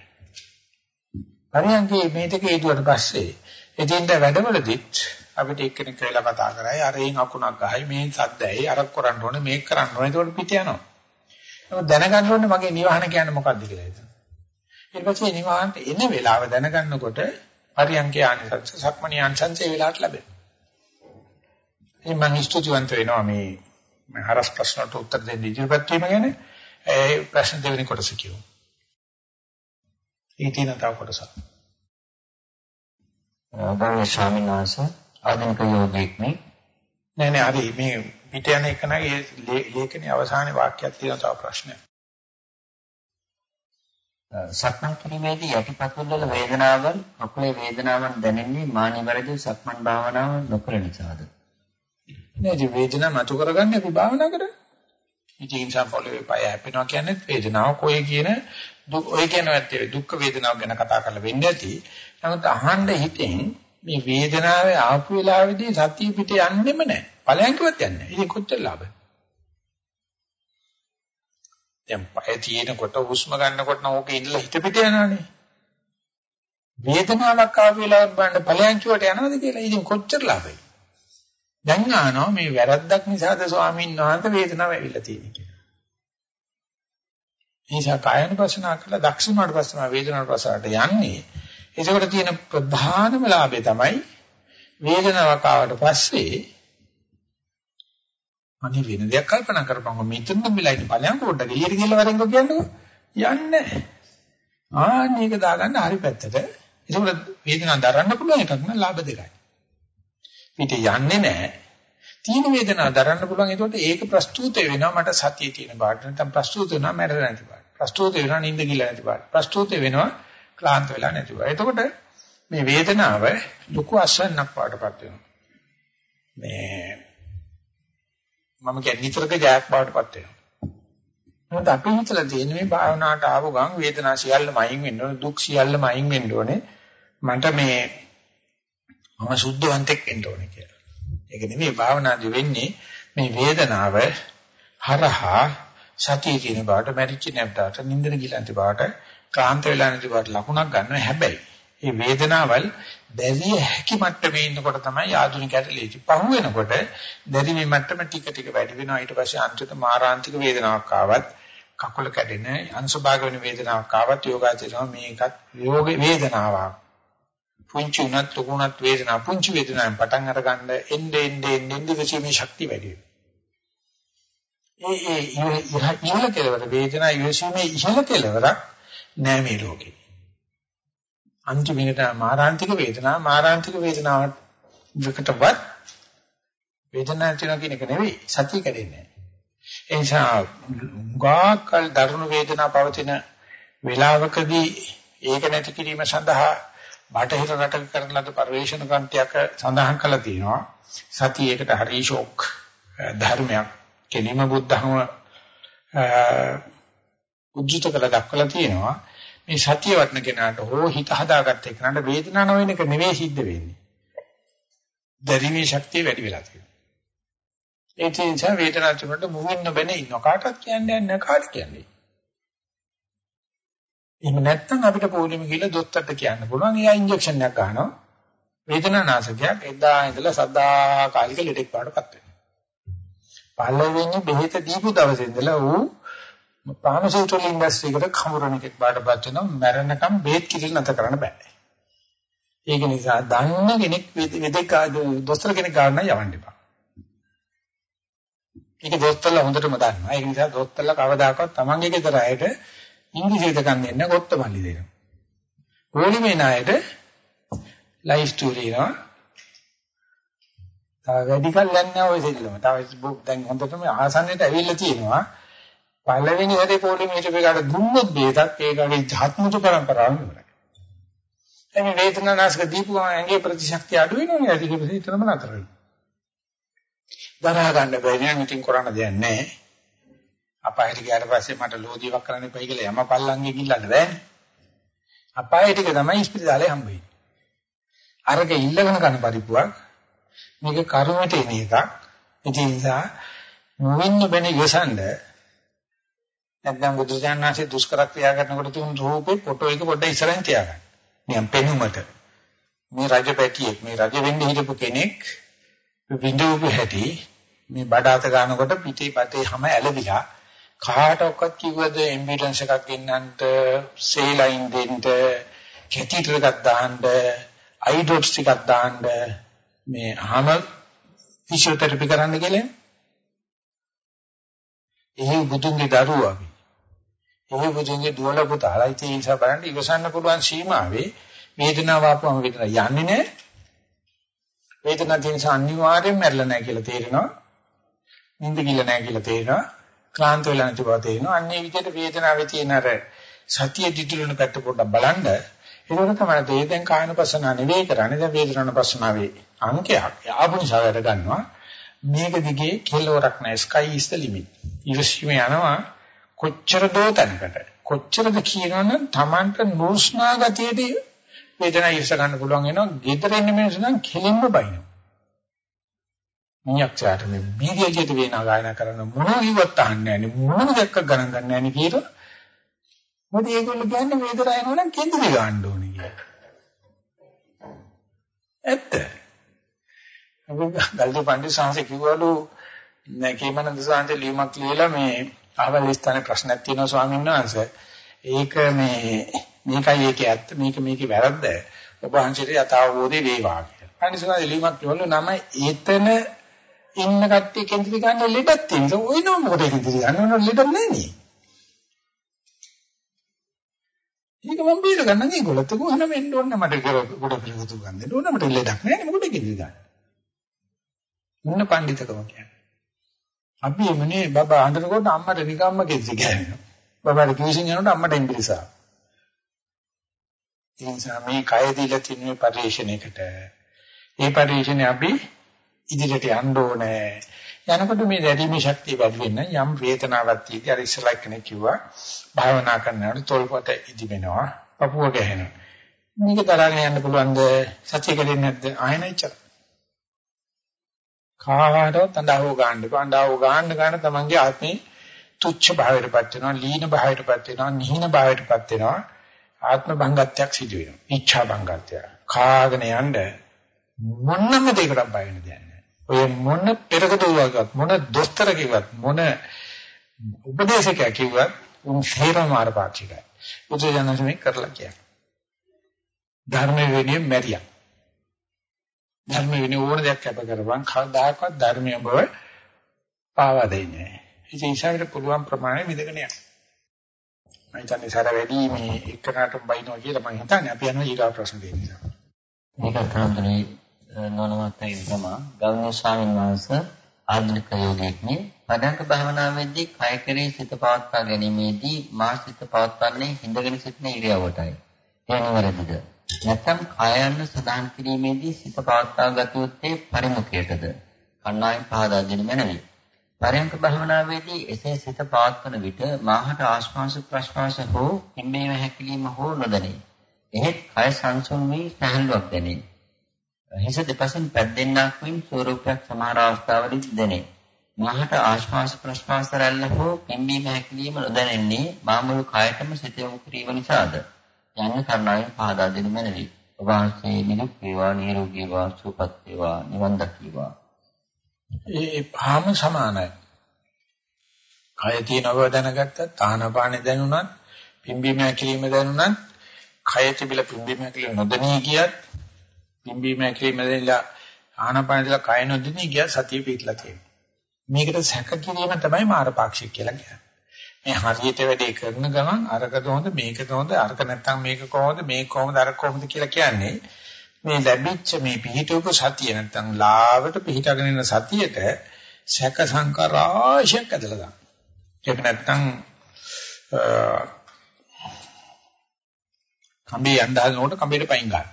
Speaker 1: පරියන්කේ මේ දෙක ඊදුවට පස්සේ එදින්ද වැඩවලදීත් අපිට එක්කෙනෙක් කියලා කතා කරයි අර එයින් අකුණක් ගහයි මේ සද්දයි අර කරන්න ඕනේ මේක කරන්න ඕනේ ඒකට පිට යනවා. නමුත් දැනගන්න ඕනේ මගේ නිවහන කියන්නේ මොකක්ද කියලා ඒක. ඊට පස්සේ නිවහනට එන වෙලාව දැනගන්නකොට පරියන්කේ ආනිසංස සක්මණේ ආනිසංස ඒ වෙලාවට ලැබෙනවා. ඉතින් මම ස්තුතිවන්ත වෙනවා මේ මම හරස් ප්‍රශ්නට උත්තර දෙන්න ඉදිරිපත් වීම ගැන. ඒ ප්‍රශ්න දෙවෙනි කොටස කියමු. ඊ තියෙන තව කොටසක්.
Speaker 2: ගෞරවනීය ස්වාමීන් වහන්සේ ආධුනික යෝගීෙක් නේ
Speaker 1: නෑ නෑ හරි මේ පිට යන එක නගේ ලේඛනයේ අවසානයේ වාක්‍යයක් තියෙන තව ප්‍රශ්නයක්.
Speaker 2: සක්මන් කිරීමේදී යටිපතුල් වල වේදනාවන් කකුලේ වේදනාවන් දැනෙන්නේ මානිවරදී සක්මන් භාවනාව නොකර නිසාද?
Speaker 1: නේද වේදනාව මතු කරගන්න අපි භාවනා කරා. ඉතින් සම්පෝලේ පය හැපෙනවා කියන්නේ වේදනාව කොයි කියන දුක් ඔය කියනවත් දුක් වේදනාව ගැන කතා කරලා වෙන්නේ නැති. නමුත් අහන්න හිතෙන් මේ වේදනාවේ ආපු වෙලාවේදී සතිය පිට යන්නෙම නැහැ. ඵලයන්කවත් යන්නේ නැහැ. ඉතින් කොච්චර ලාභයි? දැන් පය තියෙනකොට හුස්ම ගන්නකොට නම් ඕකේ ඉඳලා හිත පිට යනවනේ. වේදනාවක් ආපු වෙලාවට බලන්න ඵලයන්චුවට යනවද කියලා. ඉතින් කොච්චර ලාභයි? දැන් ආනෝ මේ වැරද්දක් නිසාද ස්වාමීන් වහන්සේ වේදනාව ඇවිල්ලා තියෙන්නේ කියලා. නිසා කායන ප්‍රශ්නා කළා දක්ෂිනාට පස්සේ වේදනාවට පස්සට යන්නේ ඒකට තියෙන ප්‍රධානම ලාභය තමයි වේදනාවක් ආවට පස්සේ අනේ වෙන දෙයක් කල්පනා කරපංකො මෙතන මෙලා ඉන්න ඵලයන් පොඩ්ඩක් එළියට ගිහලා වරෙන්කො කියන්නකෝ. යන්නේ ආන්න ඒක දාගන්න හරි පැත්තට. ඒකට වේදනාව දරන්න පුළුවන් එකක් නෑ ලාභ දෙකයි පිට යන්නේ නෑ තීන වේදනාව දරන්න පුළුවන්. ඒකට ඒක ප්‍රස්තුත වෙනවා. මට සතිය තියෙන බාට නැත්නම් ප්‍රස්තුත වෙනවා මැරෙන්නේ නැති බාට ප්‍රස්තුත වෙනවා නිින්ද ගිලා නැති බාට ප්‍රස්තුත වෙනවා ක්ලාන්ත වෙලා නැතිව. එතකොට මේ වේදනාව ලොකු අසන්නක් වඩපත් වෙනවා. මේ මම කියන්නේ නිතරක ජයක් බවටපත් වෙනවා. මොකද අපි හිතලා තියෙන මේ භාවනාවට ආව ගමන් වේදනා සියල්ලම අයින් වෙන්න ඕනේ දුක් සියල්ලම අයින් වෙන්න ඕනේ මට මේ මම සුද්ධවන්තෙක් වෙන්න ඕනේ කියලා. ඒක නෙමෙයි භාවනාදී වෙන්නේ මේ වේදනාව හරහා සතිය කියන බාට මැරිච්ච නැබ්දාට නින්දර ගිලන්ති බාට ක්ලාන්ත වෙලා නැති බවට ලකුණක් ගන්නවා හැබැයි මේ වේදනාවල් දැරිය හැකි මට්ටමේ ඉන්නකොට තමයි ආධුනිකයට ලේසි. පහු වෙනකොට දැරිමේ මට්ටම ටික ටික වැඩි වෙනවා. ඊට පස්සේ අන්තිමට මාරාන්තික වේදනාවක් ආවත් කකුල කැඩෙන අංශභාග වෙන වේදනාවක් ආවත් යෝගාචරය මේකත් යෝග වේදනාවක්. පුංචි උනත් ලොකුණත් වේදනාව පුංචි වේදනාවෙන් පටන් අරගන්න එන්නේ එන්නේ එන්නේ විශ්ීමේ ශක්තිය වැඩි වෙනවා. ඒ ඒ ඉහළ කෙලවර වේදනාව විශ්ීමේ ඉහළ කෙලවරක් නෑ මේ ලෝකේ. අන්තිමේට මාරාන්තික වේදනාව මාරාන්තික වේදනාවට විකටවත් වේදනාවක් තියෙනවා කියන එක නෙවෙයි සතිය කැඩෙන්නේ. ඒ නිසා ගාකල් දරුණු වේදනාව පවතින වේලාවකදී ඒක නැති කිරීම සඳහා බටහිර රටක කරන ලද පරිවේෂණ කන්තියක සඳහන් කළා තියෙනවා. සතියේකට හරි ෂොක් ධර්මයක් කෙලිම බුද්ධහම උජ්ජිත කළ දක්වලා තියෙනවා. මේ සතිය වටන කෙනාට හෝ හිත හදාගත්ත කෙනාට වේදනාව නොවන එක නෙවෙයි සිද්ධ වෙන්නේ. දැරීමේ ශක්තිය වැඩි වෙලා තියෙනවා. ඒ නිසා වේදනාව තුනට මුවින් නොබැන ඉන්න කාටවත් කියන්නේ නැහැ කාට කියන්නේ. එහෙම නැත්නම් අපිට පොලිම කියලා දොස්තරට කියන්න පුළුවන්. එයා ඉන්ජෙක්ෂන් එකක් ගන්නවා. වේදනානාශකයක් එදා ඉඳලා සදා කාලික ලෙඩෙක් වඩපත් වෙනවා. පළවෙනි බෙහෙත දීපු දවසේ ඉඳලා ඌ ෆාමසිටිකල් ඉන්ඩස්ට්‍රි එකට කමුරණ එකක් බාටපත් වෙනවා. මැරෙනකම් බෙහෙත් කිරි නැත කරන්න බෑ. ඒක නිසා දන්න කෙනෙක් වෙදෙක් දොස්තර කෙනෙක් ගන්න යවන්න එපා. ඒක දොස්තරලා හොඳටම දන්නවා. ඒක නිසා දොස්තරලා කවදාකවත් තමන්ගේ ගෙදර අයට ඉංග්‍රීසි දෙකක් දෙන්න කොත්තමල්ලි දෙනවා. පොලිමේ ණයට ලයිෆ් ස්ටෝරි එනවා. තව වැඩි කල් යන්නේ ඔය සෙල්ලම. තව Facebook දැන් හොඳටම ආසන්නයට ඇවිල්ලා තියෙනවා. පළවෙනි හැරේ පොලිමේ හිටපේකට දුන්නොත් බේතක් ඒකගේ ජාත්මුතු પરම්පරාව නෙවෙයි. එනි වේදනානාශක දීපුවම ඇඟේ ප්‍රතිශක්තිය අඩු වෙනවනේ. ඒක හිතනම නතර වෙනවා. දරා ගන්න බැරි නම් ඉතින් කරන්න දෙයක් නැහැ. අපායට ගියාට පස්සේ මට ලෝදියක් කරන්න එපයි කියලා යම පල්ලංගේ ගිල්ලන්න බෑනේ. අපාය ටික තමයි ඉස්පිරිතාලේ හම්බෙන්නේ. අරක ඉල්ලගෙන කරන පරිප්පුවක් මේක කර්මයට එන එකක්. ඒ නිසා නොවෙන්න බැන යසඳ නැත්නම් බුදුසසුනාසේ දුෂ්කර ක්‍රියා කරනකොට තුන් රූපේ ෆොටෝ එක පොඩ්ඩක් ඉස්සරහින් තියාගන්න. නියම් පෙනුමට. මේ රජපැටියෙක් මේ රජ වෙන්න හිටපු කෙනෙක් විඳවපු හැටි මේ බඩ අත ගන්නකොට පිටේ පතේ හැම ඇලවිලා කාටවත් කිව්වද ඇම්බියුලන්ස් එකක් ගෙන්නන්නට සේලයින් දෙන්න කැතිටර් එකක් දාන්න අයිඩොට්ස් ටිකක් දාන්න මේ හැම ෆිසියෝതെරපි කරන්න කියලා එහි බුදුන්ගේ දරුවා අපි එහි බුදුන්ගේ දුවල පුතාලා ඉතින් ඒ නිසා බලන්න ඉවසන්න පුළුවන් සීමාවේ වේදනාව ආපුවම වේදනාව යන්නේ නැහැ වේදනාව තියෙන අනිවාර්යෙන් මැරෙලා නැහැ කියලා තේරෙනවා නිින්ද කිල්ල නැහැ කියලා තේරෙනවා ක්ලාන්ත වෙලා නැති බව තේරෙනවා. අන්නේ විදිහට වේදනාවේ තියෙන අර සතිය දිතුලන පැත්ත පොඩ්ඩක් බලන්න. ඒකෝර තමයි තේ දැන් කායනපසන නෙවෙයි කරන්නේ. දැන් වේදනානපසනාවේ අංකයක් ආපුනිසාවට ගන්නවා. මේක දිගේ කෙලවරක් නැහැ. sky is the limit. ඉවසීම යනවා කොච්චර දෝ තැනකට. කොච්චරද කියනවනම් Tamanට නුස්නා ගතියේදී වේදනාව ඉවස ගන්න පුළුවන් වෙනවා. ගෙදර ඉන්න මිනිස්සු නම් කෙලින්ම බයිනවා. මියක්චාට මේ බීජයට වේනා ගායනා කරන මොන විවත් අහන්නේ නැහැ මොන දෙයක් ගණන් ගන්න නැහැ කියලා මොකද ඒගොල්ලෝ කියන්නේ වේදනාව එනවා නම් කෙන්දරි ගන්න ඕනේ කියලා. ඇත්ත. අපි ගල්දි පණ්ඩිත සාංශ කිව්වලු නැකීමනන්ද සාංශ ලියුමක් ලියලා මේ අහවල් ස්ථානේ ප්‍රශ්නක් තියෙනවා ස්වාමීන් වහන්සේ. ඒක මේ මේකයි ඒකේ ඇත්ත මේක මේකේ වැරද්ද. ඔබ වහන්සේට යථාබෝධි වේවා කියලා. පණ්ඩිත සාංශ ලියුමක් ලියවලු නම ඒතන ඉන්න කට්ටිය කේන්ද්‍රී ගන්න ලෙඩක් තියෙනවා. ඔය නෝ මොකද කේන්ද්‍රී ගන්න ඕන ලෙඩක් නැහැ නේ. ඒක මම බීර ගන්න ඒගොල්ලත් කොහොම වෙන්න ඕන මට ගොඩ පිළිතුරු ගන්න දෙන්න ඕන මට ලෙඩක් නැහැ නේ මොකද කේන්ද්‍රී ගන්න. මොන පඬිතකම කියන්නේ. අපි එමුනේ බබා අඬනකොට අම්මට නිකම්ම කේන්ද්‍රී ගන්නවා. බබාට කිවිසින් යනකොට අම්මට ඉංග්‍රීසි ඒ නිසා මේ කය දීලා තියෙන පරිශ්‍රණයකට ඒ පරිශ්‍රණය අපි ඉදිරියට යන්න ඕනේ. යනකොට මේ දැරීමේ ශක්තිය වැඩි වෙන්න යම් වේදනාවක් තියෙදි අර ඉස්සලා කෙනෙක් කිව්වා භාවනා කරනකොට තොල්පත ඉදිමෙනවා, පපුව ගැහෙනවා. මේක තරගෙන යන්න පුළුවන්ද? සත්‍ය කෙරෙන්නේ නැද්ද? ආයෙනයිචර. කාටවත් අඬව ගන්න බෑ. අඬව ගන්න ගන්න තමන්ගේ ආත්මේ තුච්ච භාවයටපත් වෙනවා, ලීන භාවයටපත් වෙනවා, නිහින භාවයටපත් වෙනවා. ආත්ම භංගත්වයක් සිදු වෙනවා. ඉච්ඡා භංගත්වය. කාගෙන යන්න මොනම දෙයකට බය වෙන්න දෙයක් ඔය මොන පෙරකදුවක්වත් මොන දොස්තර කිව්වත් මොන උපදේශකයා කිව්වත් උන් හේරම මාර්ගපාක්ෂිකයි. බුදුජානක මේ කරලා කියන්නේ. ධර්ම විනය මැරියා. ධර්ම විනය ඕන දෙයක් කැප කරපන් කවදාකවත් ධර්මයේ බව පාවා දෙන්නේ නැහැ. ඒ නිසා පුළුවන් ප්‍රමාණය විදගෙන යන්න. මම හිතන්නේ සාර වැඩි මේ එකනට බයිනවා කියලා මම හිතන්නේ අපි යනවා ඊගා ප්‍රශ්න දෙන්න.
Speaker 2: මේක තමයි නොනවත්තයි තමයි ගෞරවනීය ස්වාමීන් වහන්සේ ආධුනික යෝගීෙක්නේ පදංක භාවනාවේදී කය කෙරෙහි සිත පවත්වා ගැනීමේදී මා සිත පවත්වන්නේ හිඳගෙන සිටින ඉරියව්වටයි. එය නිවැරදිද? නැත්නම් කය යන්න සදාන් කිරීමේදී සිත පවත්වා ගත යුත්තේ පරිමුඛයටද? කණ්ණායම් පහදා දෙන මැනවි. පරයන්ක භාවනාවේදී එසේ සිත පවත්වන විට මාහට ආශ්වාස ප්‍රශ්වාස හෝ හිම්බීම හැකිලිම හෝ නොදැනේ. එහෙත් කය සංසුන් වී සැහැල්ලුවක් දැනේ. හිස දෙපසින් පැද්දෙන්නක් මෙන් ස්වරූපයක් සමහර අවස්ථාවලදී දැනේ. මාහට ආශ්වාස ප්‍රශ්වාස රැල්ල හෝ පිම්බීම හැකිලිම නොදැනෙන්නේ මාමුළු කායතම සිත යොමු කිරීම නිසාද යන්න කරුණාවෙන් පහදා දෙනු මැනවි. ඔබ වහන්සේ නිරුක් වේවා නිරෝගී වේවා සුවපත් වේවා නිවන් දකීවා.
Speaker 1: ඒ පහම සමානයි. කය තියෙනව දැනගත්තත්, තානපානෙ දැනුණත්, පිම්බීම හැකිලිම දැනුණත්, කය තිබිලා පිම්බීම හැකිලිම නොදැනී ගියත්, පිම්බීම හැකිලිම දැනලා ආනපානෙදලා කය නොදැනී ගියත් සතිය පිටලා තියෙනවා. මේකට සැක කිරීම තමයි මාරපාක්ෂික කියලා කියන්නේ. මේ හරියට වැඩේ කරන ගමන් අරකද හොඳ මේකද හොඳ අරක නැත්තම් මේක කොහොමද මේක කොහොමද අරක කොහොමද කියලා කියන්නේ මේ ලැබිච්ච මේ පිහිටවපු සතිය නැත්තම් ලාවට පිහිටගෙන ඉන්න සතියට සැක සංකාරාශයක් ඇදලා දාන්න. ඒක නැත්තම් කම්බේ යන්න හදනකොට කම්බේට පයින් ගන්න.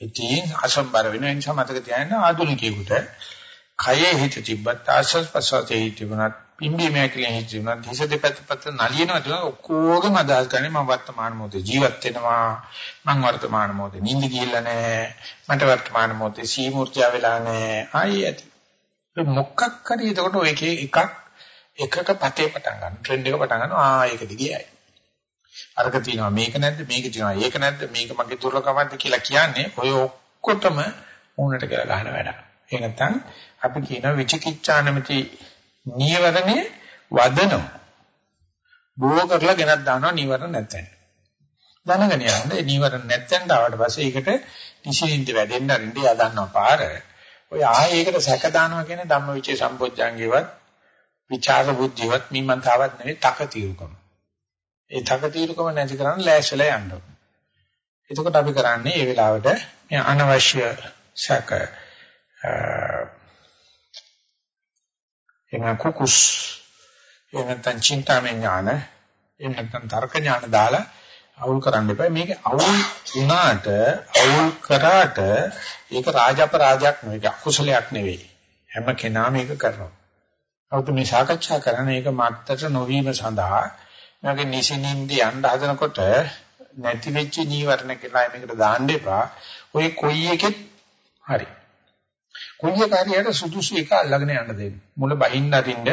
Speaker 1: ඉතින් අසම්බර වෙන නිසා මතක තියාගන්න ආධුනිකයෙකුට කයේ හිත තිබ්බත් ආශ්වාස ප්‍රශ්වාසයේ හිත තිබුණත් පිම්බීමේ කියලා හිත තිබුණත් හිස දෙපැත්ත පැත්ත නලියනවා කියන ඔක්කොගම අදහස් කරන්නේ මම වර්තමාන මොහොතේ ජීවත් වෙනවා. මම වර්තමාන මොහොතේ නිින්ද ගිහිල්ලා නැහැ. මට වර්තමාන මොහොතේ සීමුර්ජා වෙලා නැහැ. ආයි ඇති. මොකක් කරේ එතකොට ඔය එකේ එකක් එකක පතේ පටන් ගන්න. ට්‍රෙන්ඩ් එක පටන් ගන්නවා. ආ ඒක දිගේයි අරක තියෙනවා. මේක නැද්ද? මේක තියෙනවා. ඒක නැද්ද? මේක මගේ දුර්ලභමක්ද කියලා කියන්නේ ඔය ඔක්කොටම උණට කියලා ගන්න වැඩක්. ඒ නැත්නම් අපි කියන විචිකිච්ඡා නැමැති නීවරණේ වදනවා. බෝ කරලා ගෙනත් දානවා නීවරණ නැත්නම්. දැනගෙන යන්න ඒ නීවරණ නැත්නම් ආවට පස්සේ ඒකට නිසින්ද වැඩෙන්න අරින්ද යදන්නවා පාර. ඔය ආයේ ඒකට සැක දානවා කියන්නේ ධම්මවිචේ සම්පෝඥාංගේවත් විචාර බුද්ධිවත් මීමන්තාවත් නෙවෙයි තකතිරුකම. ඒ තකතිරුකම නැති කරන්න ලෑස්තිලා යන්න ඕනේ. එතකොට අපි කරන්නේ මේ වෙලාවට මේ අනවශ්‍ය සැක එහෙනම් කුකුස් එහෙම නැත්නම් චින්තාමය ඥාන එහෙම නැත්නම් තර්ක ඥාන දාලා අවුල් කරන්න එපා. මේක අවුල් වුණාට අවුල් කරාට ඒක රාජපරාජයක් නෙවෙයි අකුසලයක් නෙවෙයි. හැම කෙනාම මේක කරනවා. අවුත් මේ සාකච්ඡා කරන එක මත්තට නොවීම සඳහා මගේ නිසින්ින්ද යන්න හදනකොට නැති වෙච්ච නීවරණ කියලා මේකට දාන්න එපා. ඔය කොයි එකෙත් හරි. කුණ්‍ය කාර්යයට සුදුසු එක අල්ලගෙන යන්න දෙන්න. මුල බහින්න අරින්න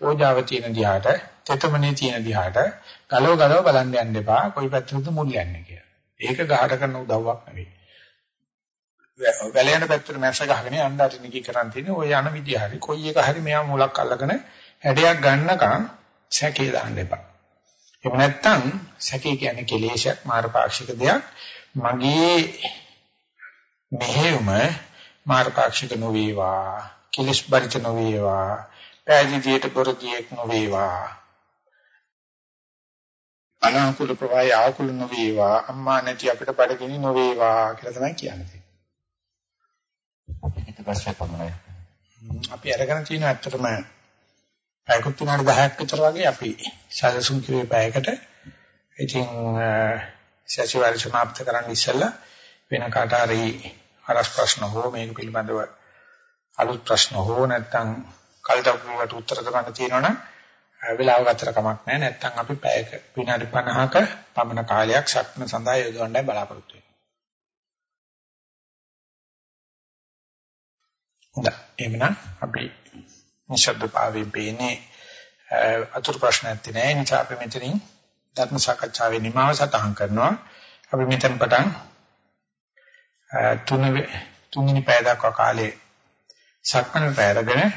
Speaker 1: ඕජාව තියෙන දිහාට, තෙතමනේ තියෙන දිහාට ගලව ගලව බලන්න යන්න එපා. කොයි පැත්තටද මුල් යන්නේ කියලා. ඒක ගහට කරන උදව්වක් නෙවෙයි. වැලයන් පැත්තට මැස්ස ගහගෙන යන්න අරින්න කි කරන් තියෙන්නේ ඔය යන විදිහ හරි කොයි එක හරි මෙයා මුලක් අල්ලගෙන හැඩයක් ගන්නකම් සැකේ දාන්න එපා. එහෙම නැත්නම් සැකේ කියන්නේ කෙලේශයක් මාර්ගපාක්ෂික දෙයක්. මගේ මෙහෙයුම මාර්ගපාක්ෂික නොවේවා කිලිස් බරිත නොවේවා පැහැදිලියට පොරදියෙක් නොවේවා අනාකූල ප්‍රවාහය ආකූල නොවේවා අම්මා නැති අපිට බඩගිනි නොවේවා කියලා තමයි කියන්නේ. ඊට පස්සේ තමයි අපි අරගෙන තියෙන ඇත්තටම පැයකට තුනට 10ක් විතර වගේ අපි සැලසුම් කිව්වේ පැයකට. ඉතින් සැසිවාරි සමාප්ත කරන්න ඉස්සෙල්ලා වෙන කාට හරි අරස් ප්‍රශ්න හෝ මේක පිළිබඳව අලුත් ප්‍රශ්න හෝ නැත්නම් කල්තපුවට උත්තර දෙන්න තියෙනවනම් වෙලාව ගතර කමක් නැහැ නැත්නම් අපි පැයක විනාඩි 50ක පමණ කාලයක් ශක්න සඳහා යොදවන්නයි බලාපොරොත්තු වෙන්නේ. හොඳයි. එහෙනම් අපි නිශ්ශබ්ද භාවයෙන් පේන්නේ අතුරු ප්‍රශ්න නැති නෑ. නිසා අපි මෙතනින් ධර්ම සාකච්ඡාවේ නිමාව සටහන් කරනවා. අපි මෙතන පටන් තුන තුන්වෙනි පැය දක්වා කාලේ සක්මණ පැයරගෙන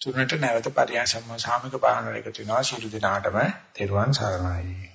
Speaker 1: තුනට නැවත පරියන් සම්ම සාමික භාවනාවකට වෙනවා. ශිරු දිනාටම තෙරුවන් සරණයි.